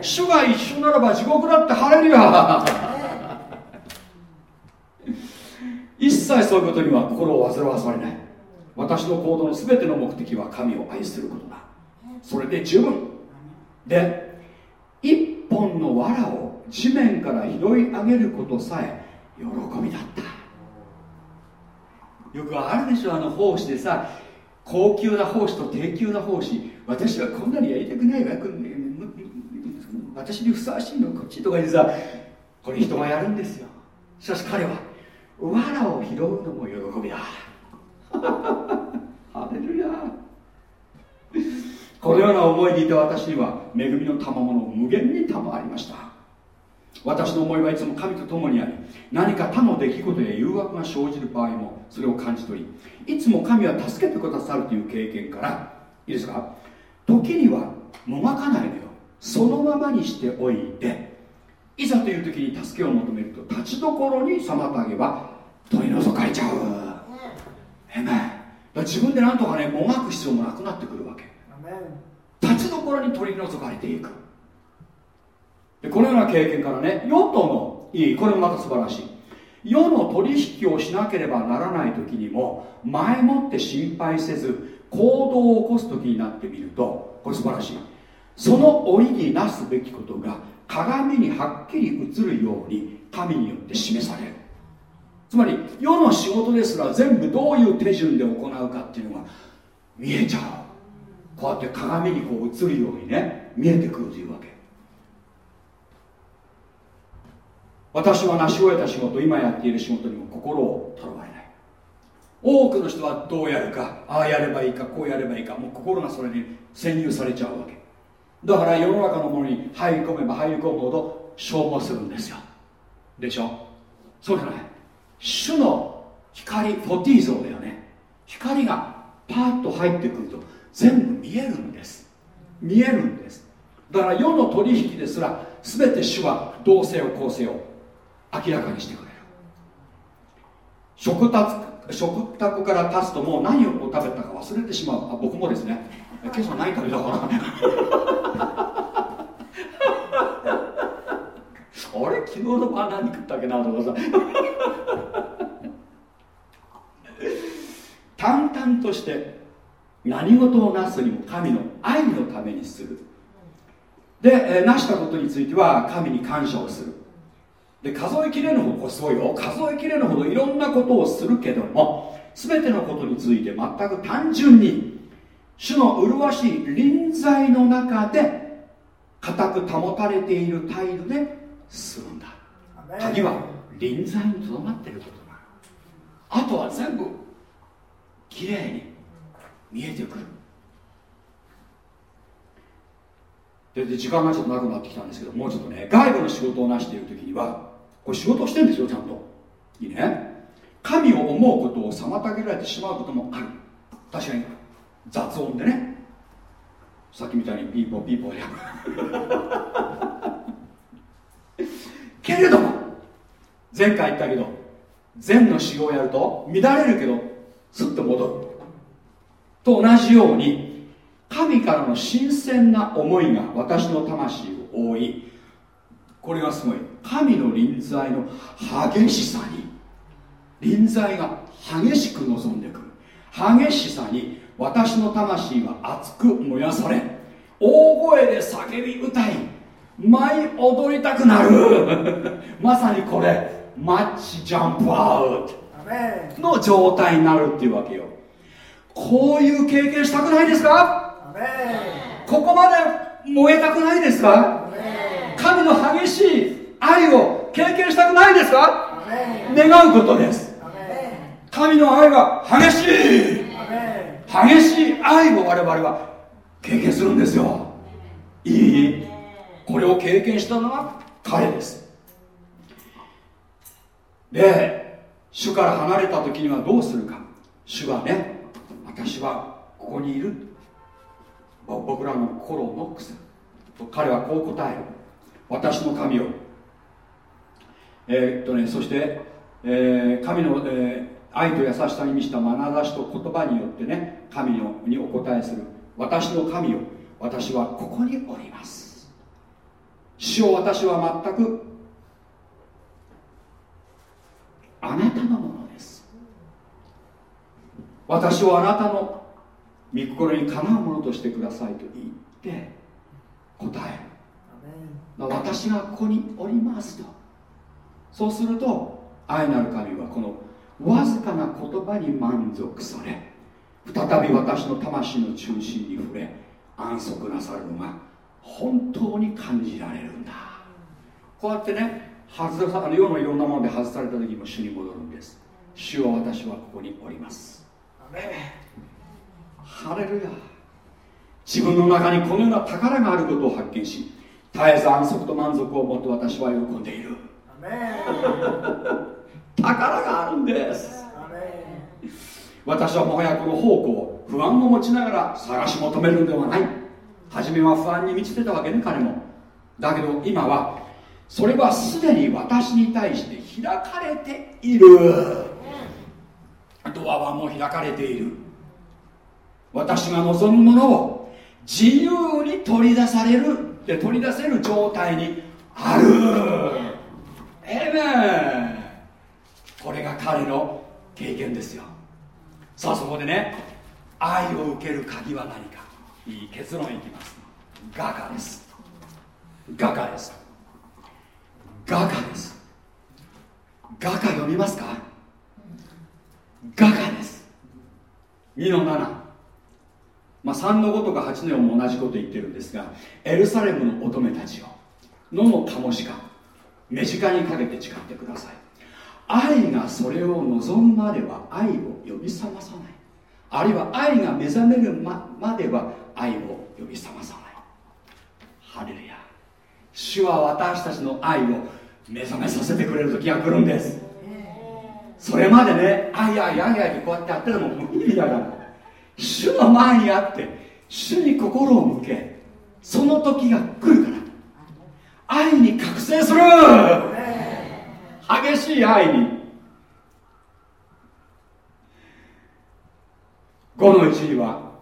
主が一緒ならば地獄だって晴れるよ。一切そういうことには心を煩わされない。私の行動の全ての目的は神を愛することだそれで十分。で一本の藁を地面から拾い上げることさえ喜びだった。よくあるでしょあの奉仕でさ高級な奉仕と低級な奉仕。私はこんなにやりたくないわ私にふさわしいのこっちとかでさこれ人がやるんですよ。しかし彼は藁を拾うのも喜びだ。ハレルヤ。このような思いでいた私には恵みの賜物を無限に賜りました。私の思いはいつも神と共にあり何か他の出来事や誘惑が生じる場合もそれを感じ取りいつも神は助けてくださるという経験からいいですか？時にはもがかないのよ。そのままにしておいていざという時に助けを求めると立ちどころに妨げは取り除かれちゃう。えめ。自分で何とかねもがく必要もなくなってくるわけ立ちどころに取り除かれていく。でこのような経験からね世とのいいこれもまた素晴らしい。世の取引をしなければならない時にも前もって心配せず行動を起こす時になってみるとこれ素晴らしい。その折になすべきことが鏡にはっきり映るように神によって示される。つまり世の仕事ですら全部どういう手順で行うかっていうのが見えちゃう。こうやって鏡にこう映るようにね見えてくるというわけ。私は成し終えた仕事今やっている仕事にも心をとらわれない。多くの人はどうやるかああやればいいかこうやればいいかもう心がそれに占有されちゃうわけ。だから世の中のものに入り込めば入り込むほど消耗するんですよ。でしょ？そうじゃない。主の光フォティー像だよね。光がパーッと入ってくると全部見えるんです。見えるんです。だから世の取引ですら全て主は同性を構成を明らかにしてくれる。食卓食卓から立つともう何を食べたか忘れてしまう。あ僕もですね。今朝何食べたかな。あれ昨日の晩何食ったっけなとかさ淡々として何事をなすにも神の愛のためにする。で、えー、成したことについては神に感謝をする。で数えきれぬほどすごいよ。数えきれぬほどいろんなことをするけども全てのことについて全く単純に主の麗しい臨在の中で固く保たれている態度でするんだ。鍵は臨在にとどまっていることなあとは全部きれいに見えてくる。で時間がちょっとなくなってきたんですけどもうちょっとね外部の仕事をなしている時にはこれ仕事をしてるんですよちゃんと。いいね。神を思うことを妨げられてしまうこともある。確かに。雑音でね。さっきみたいにピーポーピーポーや。る けれども前回言ったけど禅の修行をやると乱れるけどスッと戻る。と同じように神からの新鮮な思いが私の魂を覆いこれがすごい。神の臨在の激しさに臨在が激しく望んでくる。激しさに私の魂は熱く燃やされ大声で叫び歌い舞い踊りたくなる。まさにこれマッチジャンプアウトの状態になるっていうわけよこういう経験したくないですか？ここまで燃えたくないですか？神の激しい愛を経験したくないですか？願うことです。神の愛が激しい。激しい愛を我々は経験するんですよ。いい？これを経験したのは彼です。で主から離れた時にはどうするか。主はね私はここにいる。僕らの心をノックすると彼はこう答える。私の神をえー、っとねそして、えー、神の、えー、愛と優しさに満ちた眼差しと言葉によってね神のにお答えする。私の神を私はここにおります。主を私は全くあなたのも私をあなたの御心にかなうものとしてくださいと言って答える。私がここにおりますと。そうすると愛なる神はこのわずかな言葉に満足され再び私の魂の中心に触れ安息なさるのが本当に感じられるんだ。こうやってね外さ世のいろんなもので外された時も主に戻るんです。主は私はここにおりますハレルヤ。自分の中にこのような宝があることを発見し絶えず安息と満足を持って私は喜んでいる。宝があるんです。私はもはやこの宝庫を不安を持ちながら探し求めるのではない。初めは不安に満ちてたわけね彼も。だけど今はそれはすでに私に対して開かれているドアはもう開かれている。私が望むものを自由に取り出される。で取り出せる状態にある。えめこれが彼の経験ですよ。さあそこでね愛を受ける鍵は何か。いい結論いきます。画家です。画家です。画家です。画家読みますか？画家です。2の7まあ3の5とか8の4も同じこと言ってるんですがエルサレムの乙女たちを野の鴨しか目近にかけて誓ってください。愛がそれを望むまでは愛を呼び覚まさない。あるいは愛が目覚めるままでは愛を呼び覚まさない。ハレルヤ。主は私たちの愛を目覚めさせてくれる時が来るんです。それまでねあいあいあいあいってこうやってやってるも意味だから主の前にあって主に心を向けその時が来るから。愛に覚醒する。激しい愛に。5の1には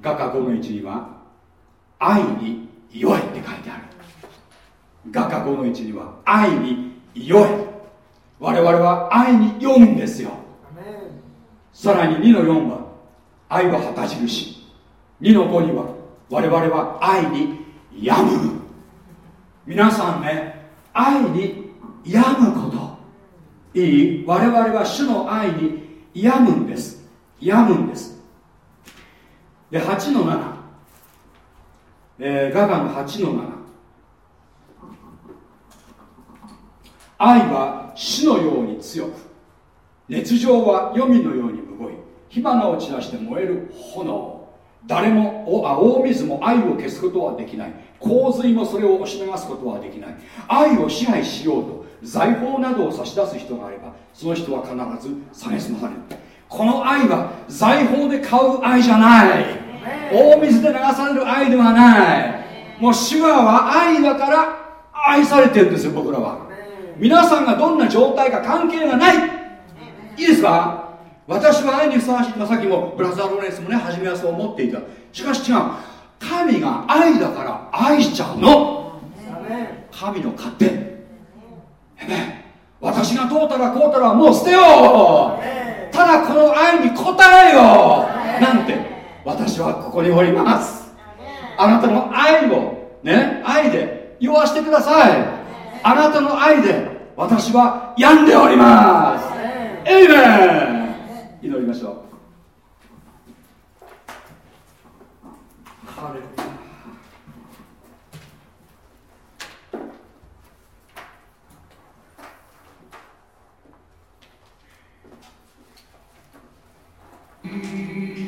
画家5の1には愛に酔えって書いてある。画家5の1には愛に酔え我々は愛に酔うんですよ。さらに2の4は愛は旗印。2の5には我々は愛に病む。皆さんね愛に病むこと。いい？我々は主の愛に病むんです。病むんです。で8の7、えー、ガガの8の7愛は死のように強く熱情は黄泉のようにむごい火花を散らして燃える炎。誰も大水も愛を消すことはできない。洪水もそれを押し流すことはできない。愛を支配しようと財宝などを差し出す人があればその人は必ず蔑まされる。この愛は財宝で買う愛じゃない。大水で流される愛ではない。もう主は愛だから愛されてるんですよ僕らは。皆さんがどんな状態か関係がない。いいですか？私は愛にふさわしい、まあ、さっきもブラザー・ロレンスもね初めはそう思っていた。しかし違う。神が愛だから愛しちゃうの。神の勝手。私がどうたらこうたらもう捨てよう。ただこの愛に応えよなんて私はここにおります。あなたの愛をね愛で言わしてくださいあなたの愛で私は病んでおります。エイメン祈りましょう。ハレル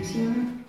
私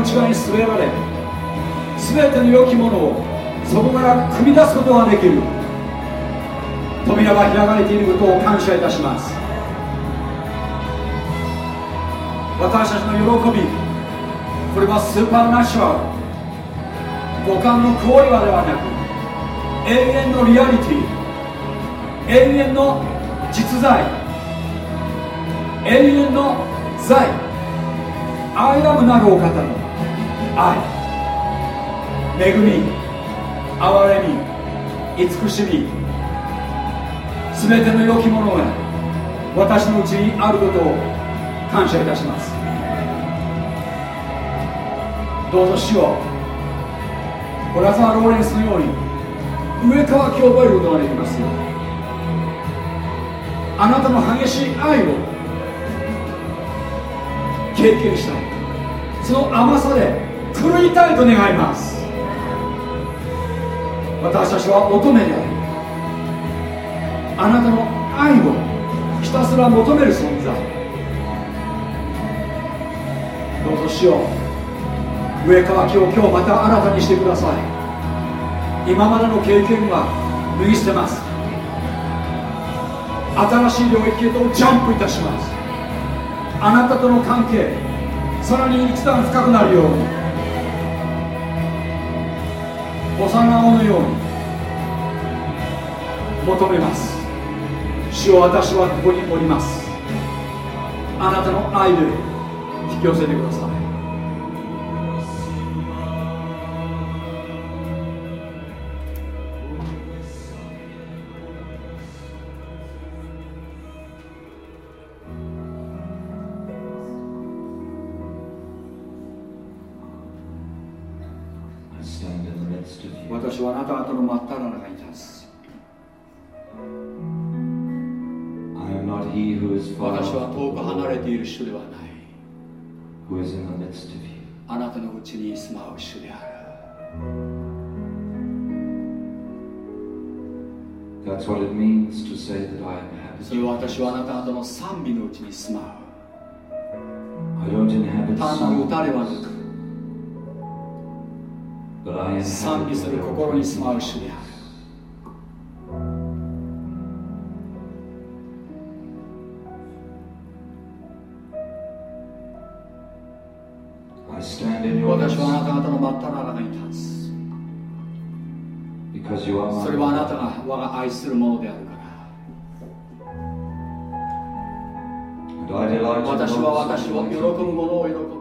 内側に据えられ全ての良きものをそこから組み出すことができる扉が開かれていることを感謝いたします。私たちの喜びこれはスーパーナチュラル五感のクオリバではなく永遠のリアリティ永遠の実在永遠の在アイラムなるお方の恵み憐れみ慈しみ全ての良きものが私のうちにあることを感謝いたします。どうぞ主よブラザー・ローレンスのように上からきを覚えることができますよあなたの激しい愛を経験した。その甘さで狂いたいと願います。ちは乙女でありあなたの愛をひたすら求める存在。どうぞしよう。上から今日今日また新たにしてください。今までの経験は脱ぎ捨てます。新しい領域へとジャンプいたします。あなたとの関係さらに一段深くなるように。幼子のように。求めます。主を私はここにおります。あなたの愛で引き寄せてください。なたのうちに住まう主であるそれは私はあなた方の賛美のうちに住まう単なる歌ではなく賛美する心に住まう主である私はあなた方の真っ只中に立つそれはあなたが我が愛するものであるから。私は私を喜ぶ者を喜ぶ。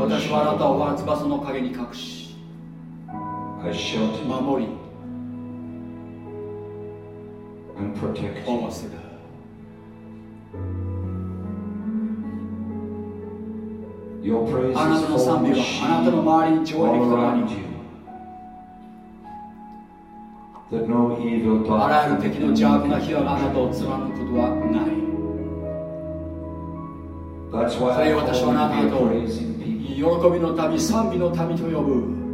私はあなたを我が翼の陰に隠し守り保護するあなたの賛美はあなたの周りに上陸となりあらゆる敵の邪悪な火はあなたを貫くことはない。それ私はあなたと喜びの民賛美の民と呼ぶ。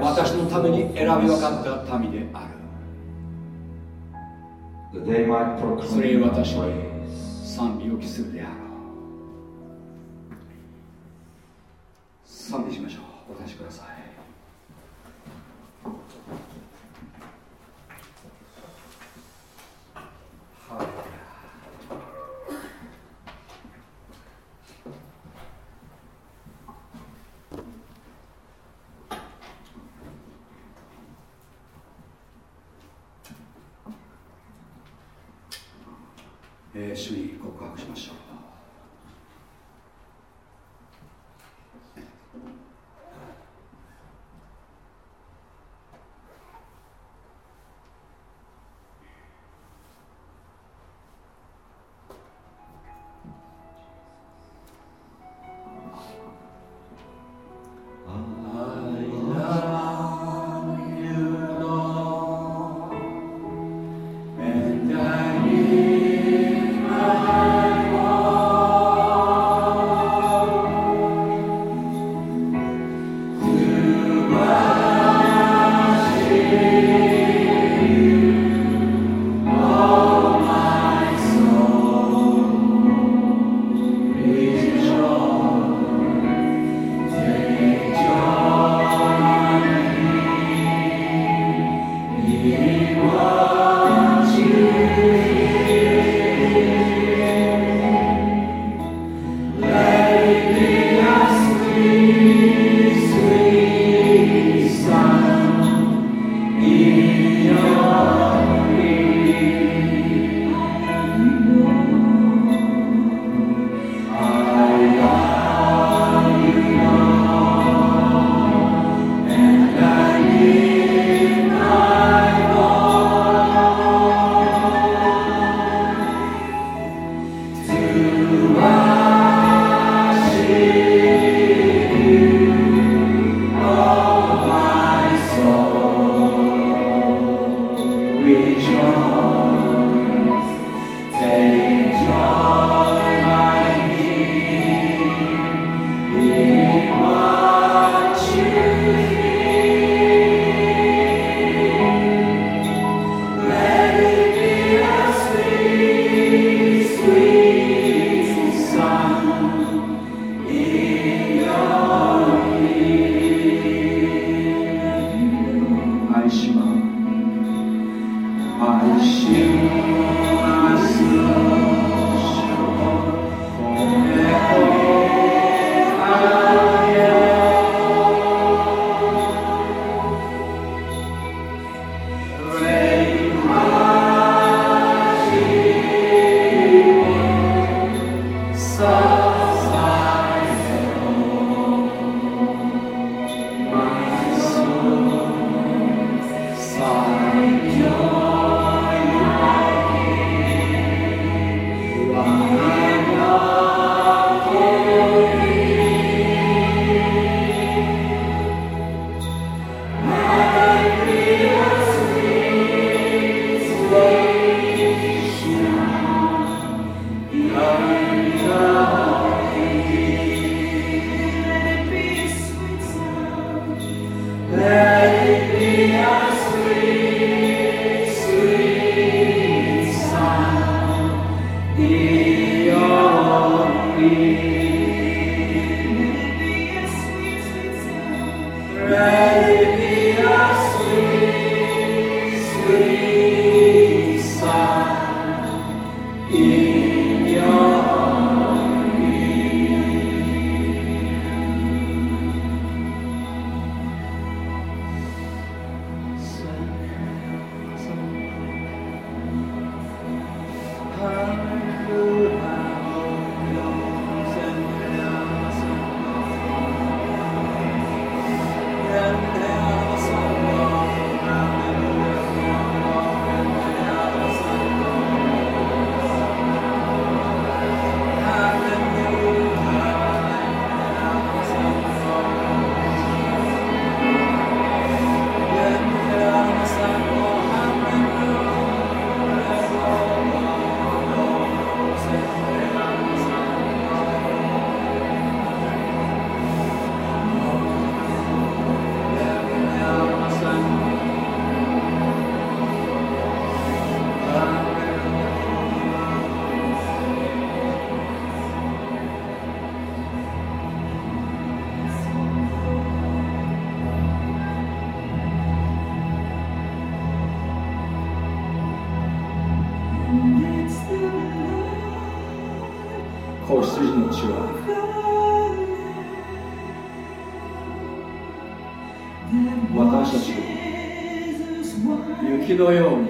私のために選び分かった民である。それに私は賛美を期するであろ賛美しましょう。お立ちください。雪のよう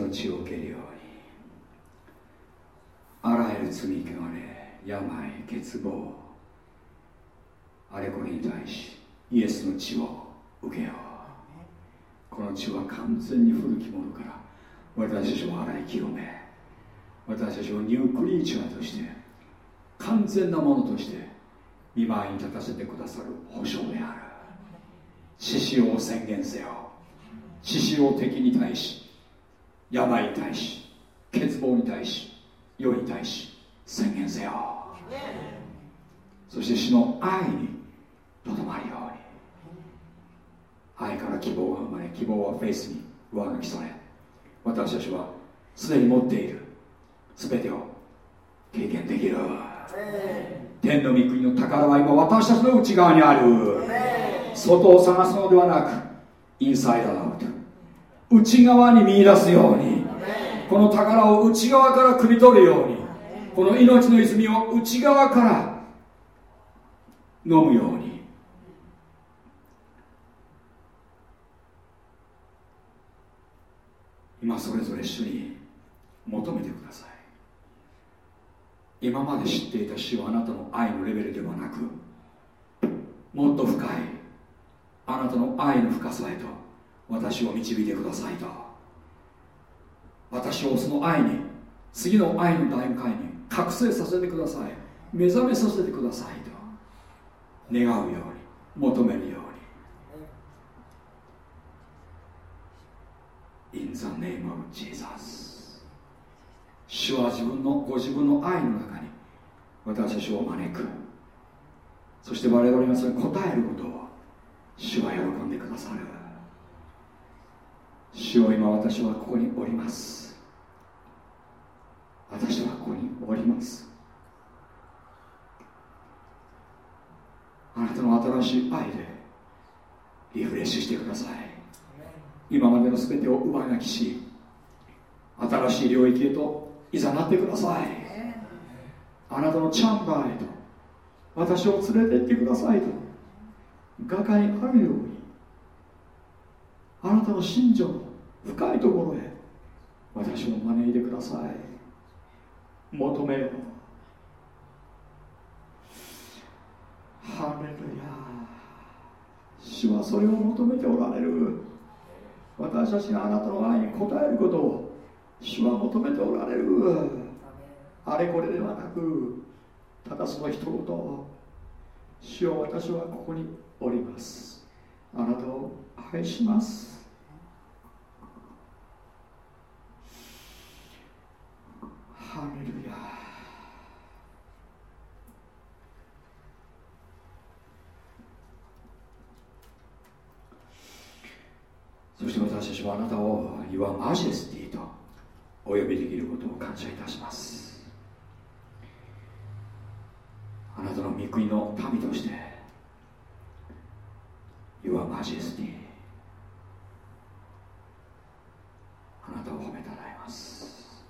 の血を受けるように。あらゆる罪汚れ病欠乏あれこれに対しイエスの血を受けよう。この血は完全に古きものから私たちを洗い清め私たちをニュークリーチャーとして完全なものとして見舞いに立たせてくださる保証である。獅子を宣言せよ。獅子を敵に対し病に対し欠乏に対し世に対し宣言せよ。そして死の愛にとどまるように。愛から希望が生まれ希望はフェイスに上抜きされ私たちはすでに持っている全てを経験できる。天の御国の宝は今私たちの内側にある。外を探すのではなくインサイドアウト。内側に見出すようにこの宝を内側から汲み取るようにこの命の泉を内側から飲むように。今それぞれ主に求めてください。今まで知っていた主はあなたの愛のレベルではなくもっと深いあなたの愛の深さへと私を導いてくださいと。私をその愛に次の愛の段階に覚醒させてください。目覚めさせてくださいと。願うように求めるように。In the name of Jesus 主は自分のご自分の愛の中に私たちを招く。そして我々がそれに応えることを主は喜んでくださる。主を今私はここにおります。私はここにおります。あなたの新しい愛でリフレッシュしてください。今までの全てを上書きし新しい領域へといざなってください。あなたのチャンバーへと私を連れて行ってくださいと画家にあるようにあなたの信条の深いところへ私を招いてください。求めよう。ハレルヤ主はそれを求めておられる。私たちがあなたの愛に応えることを主は求めておられる。あれこれではなくただその一言主よ私はここにおります。あなたを愛します。ハレルヤ。そして私たちはあなたを Your Majesty とお呼びできることを感謝いたします。あなたの御国の民として Your Majesty あなたを褒めたたえます。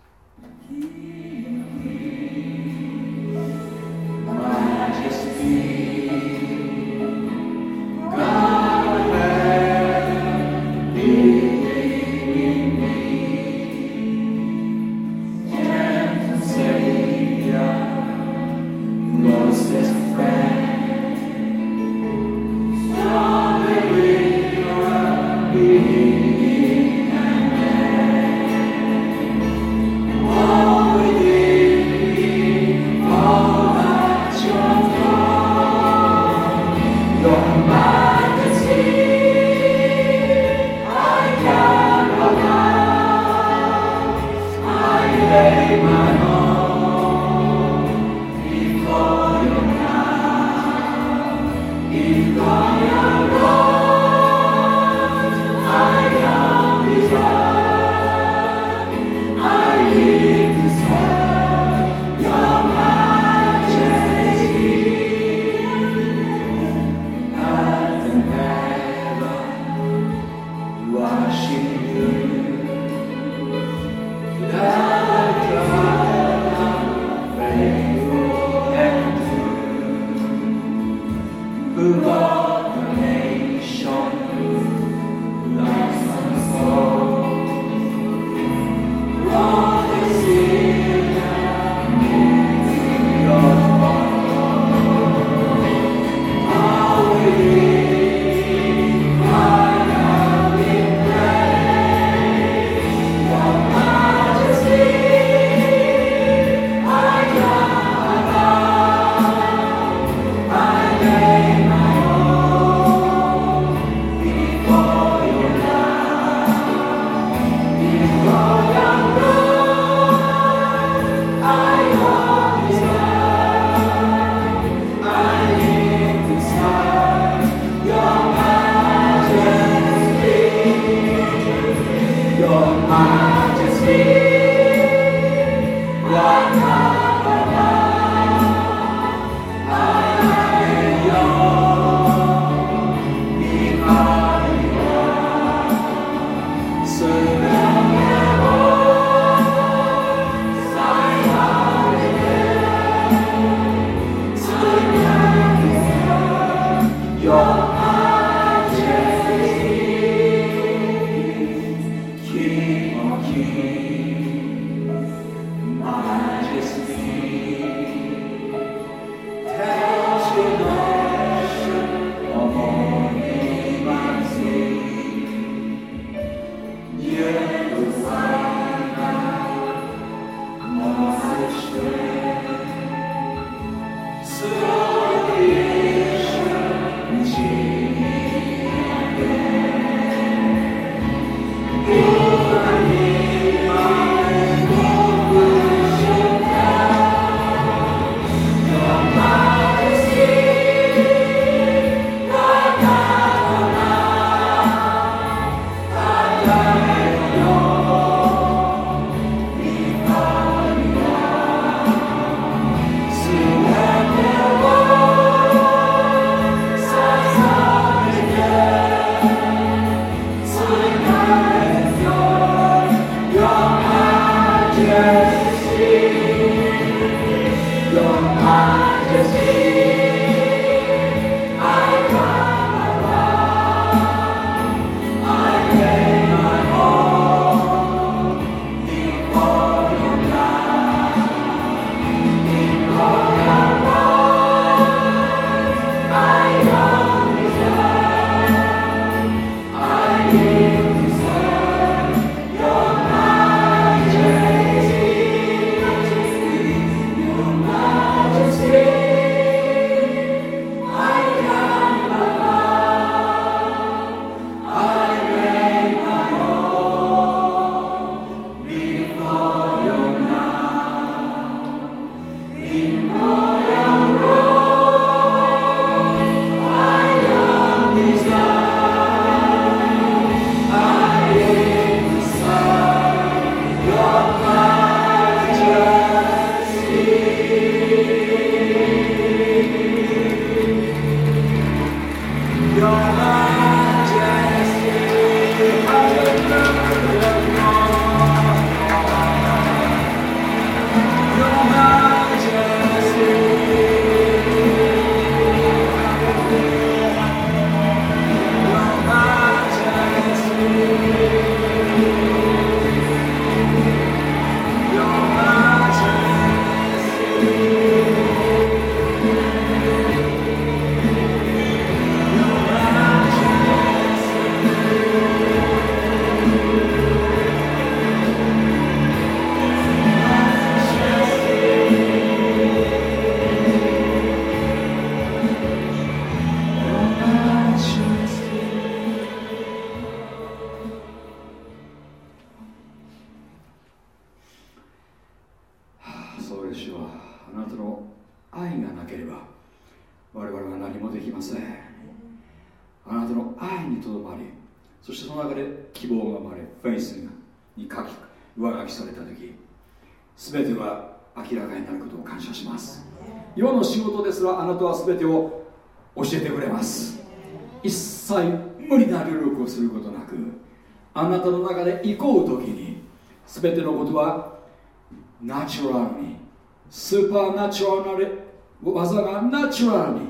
ナチュラル技がナチュラルに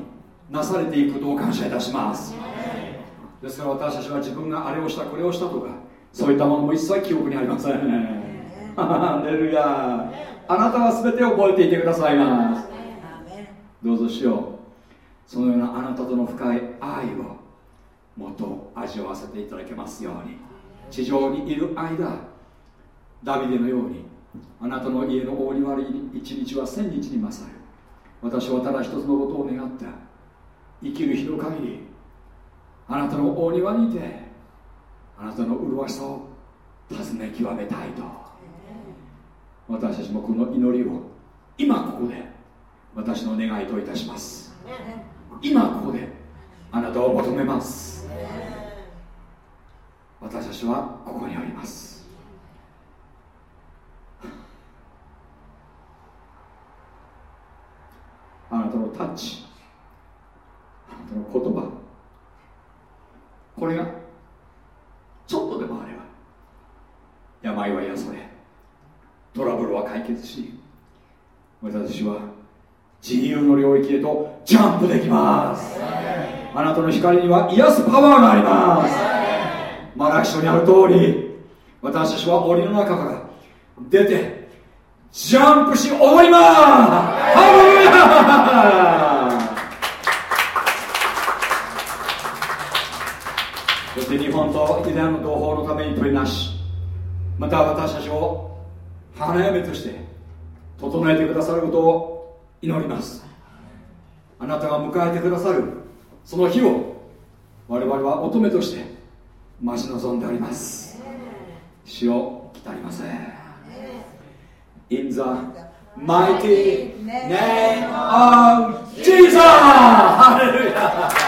なされていくことを感謝いたします。ですから私たちは自分があれをしたこれをしたとかそういったものも一切記憶にありません。ハレルヤあなたは全て覚えていてくださいます。どうぞしよう。そのようなあなたとの深い愛をもっと味わわせていただけますように。地上にいる間ダビデのようにあなたの家の大庭に一日は千日に勝る。私はただ一つのことを願った。生きる日の限りあなたの大庭にいてあなたの麗しさを尋ね極めたいと。私たちもこの祈りを今ここで私の願いといたします。今ここであなたを求めます。私たちはここにおります。あなたのタッチ。あなたの言葉。これがちょっとでもあれば病は癒されトラブルは解決し私は自由の領域へとジャンプできます。あなたの光には癒すパワーがあります。マラキ書にある通り私たちは檻の中から出てジャンプし踊ります。ハレルヤそして日本とユダヤの同胞のために取りなしまた私たちを花嫁として整えてくださることを祈りますあなたが迎えてくださるその日を我々は乙女として待ち望んでおります死を来たりません in the mighty name of Jesus. Hallelujah.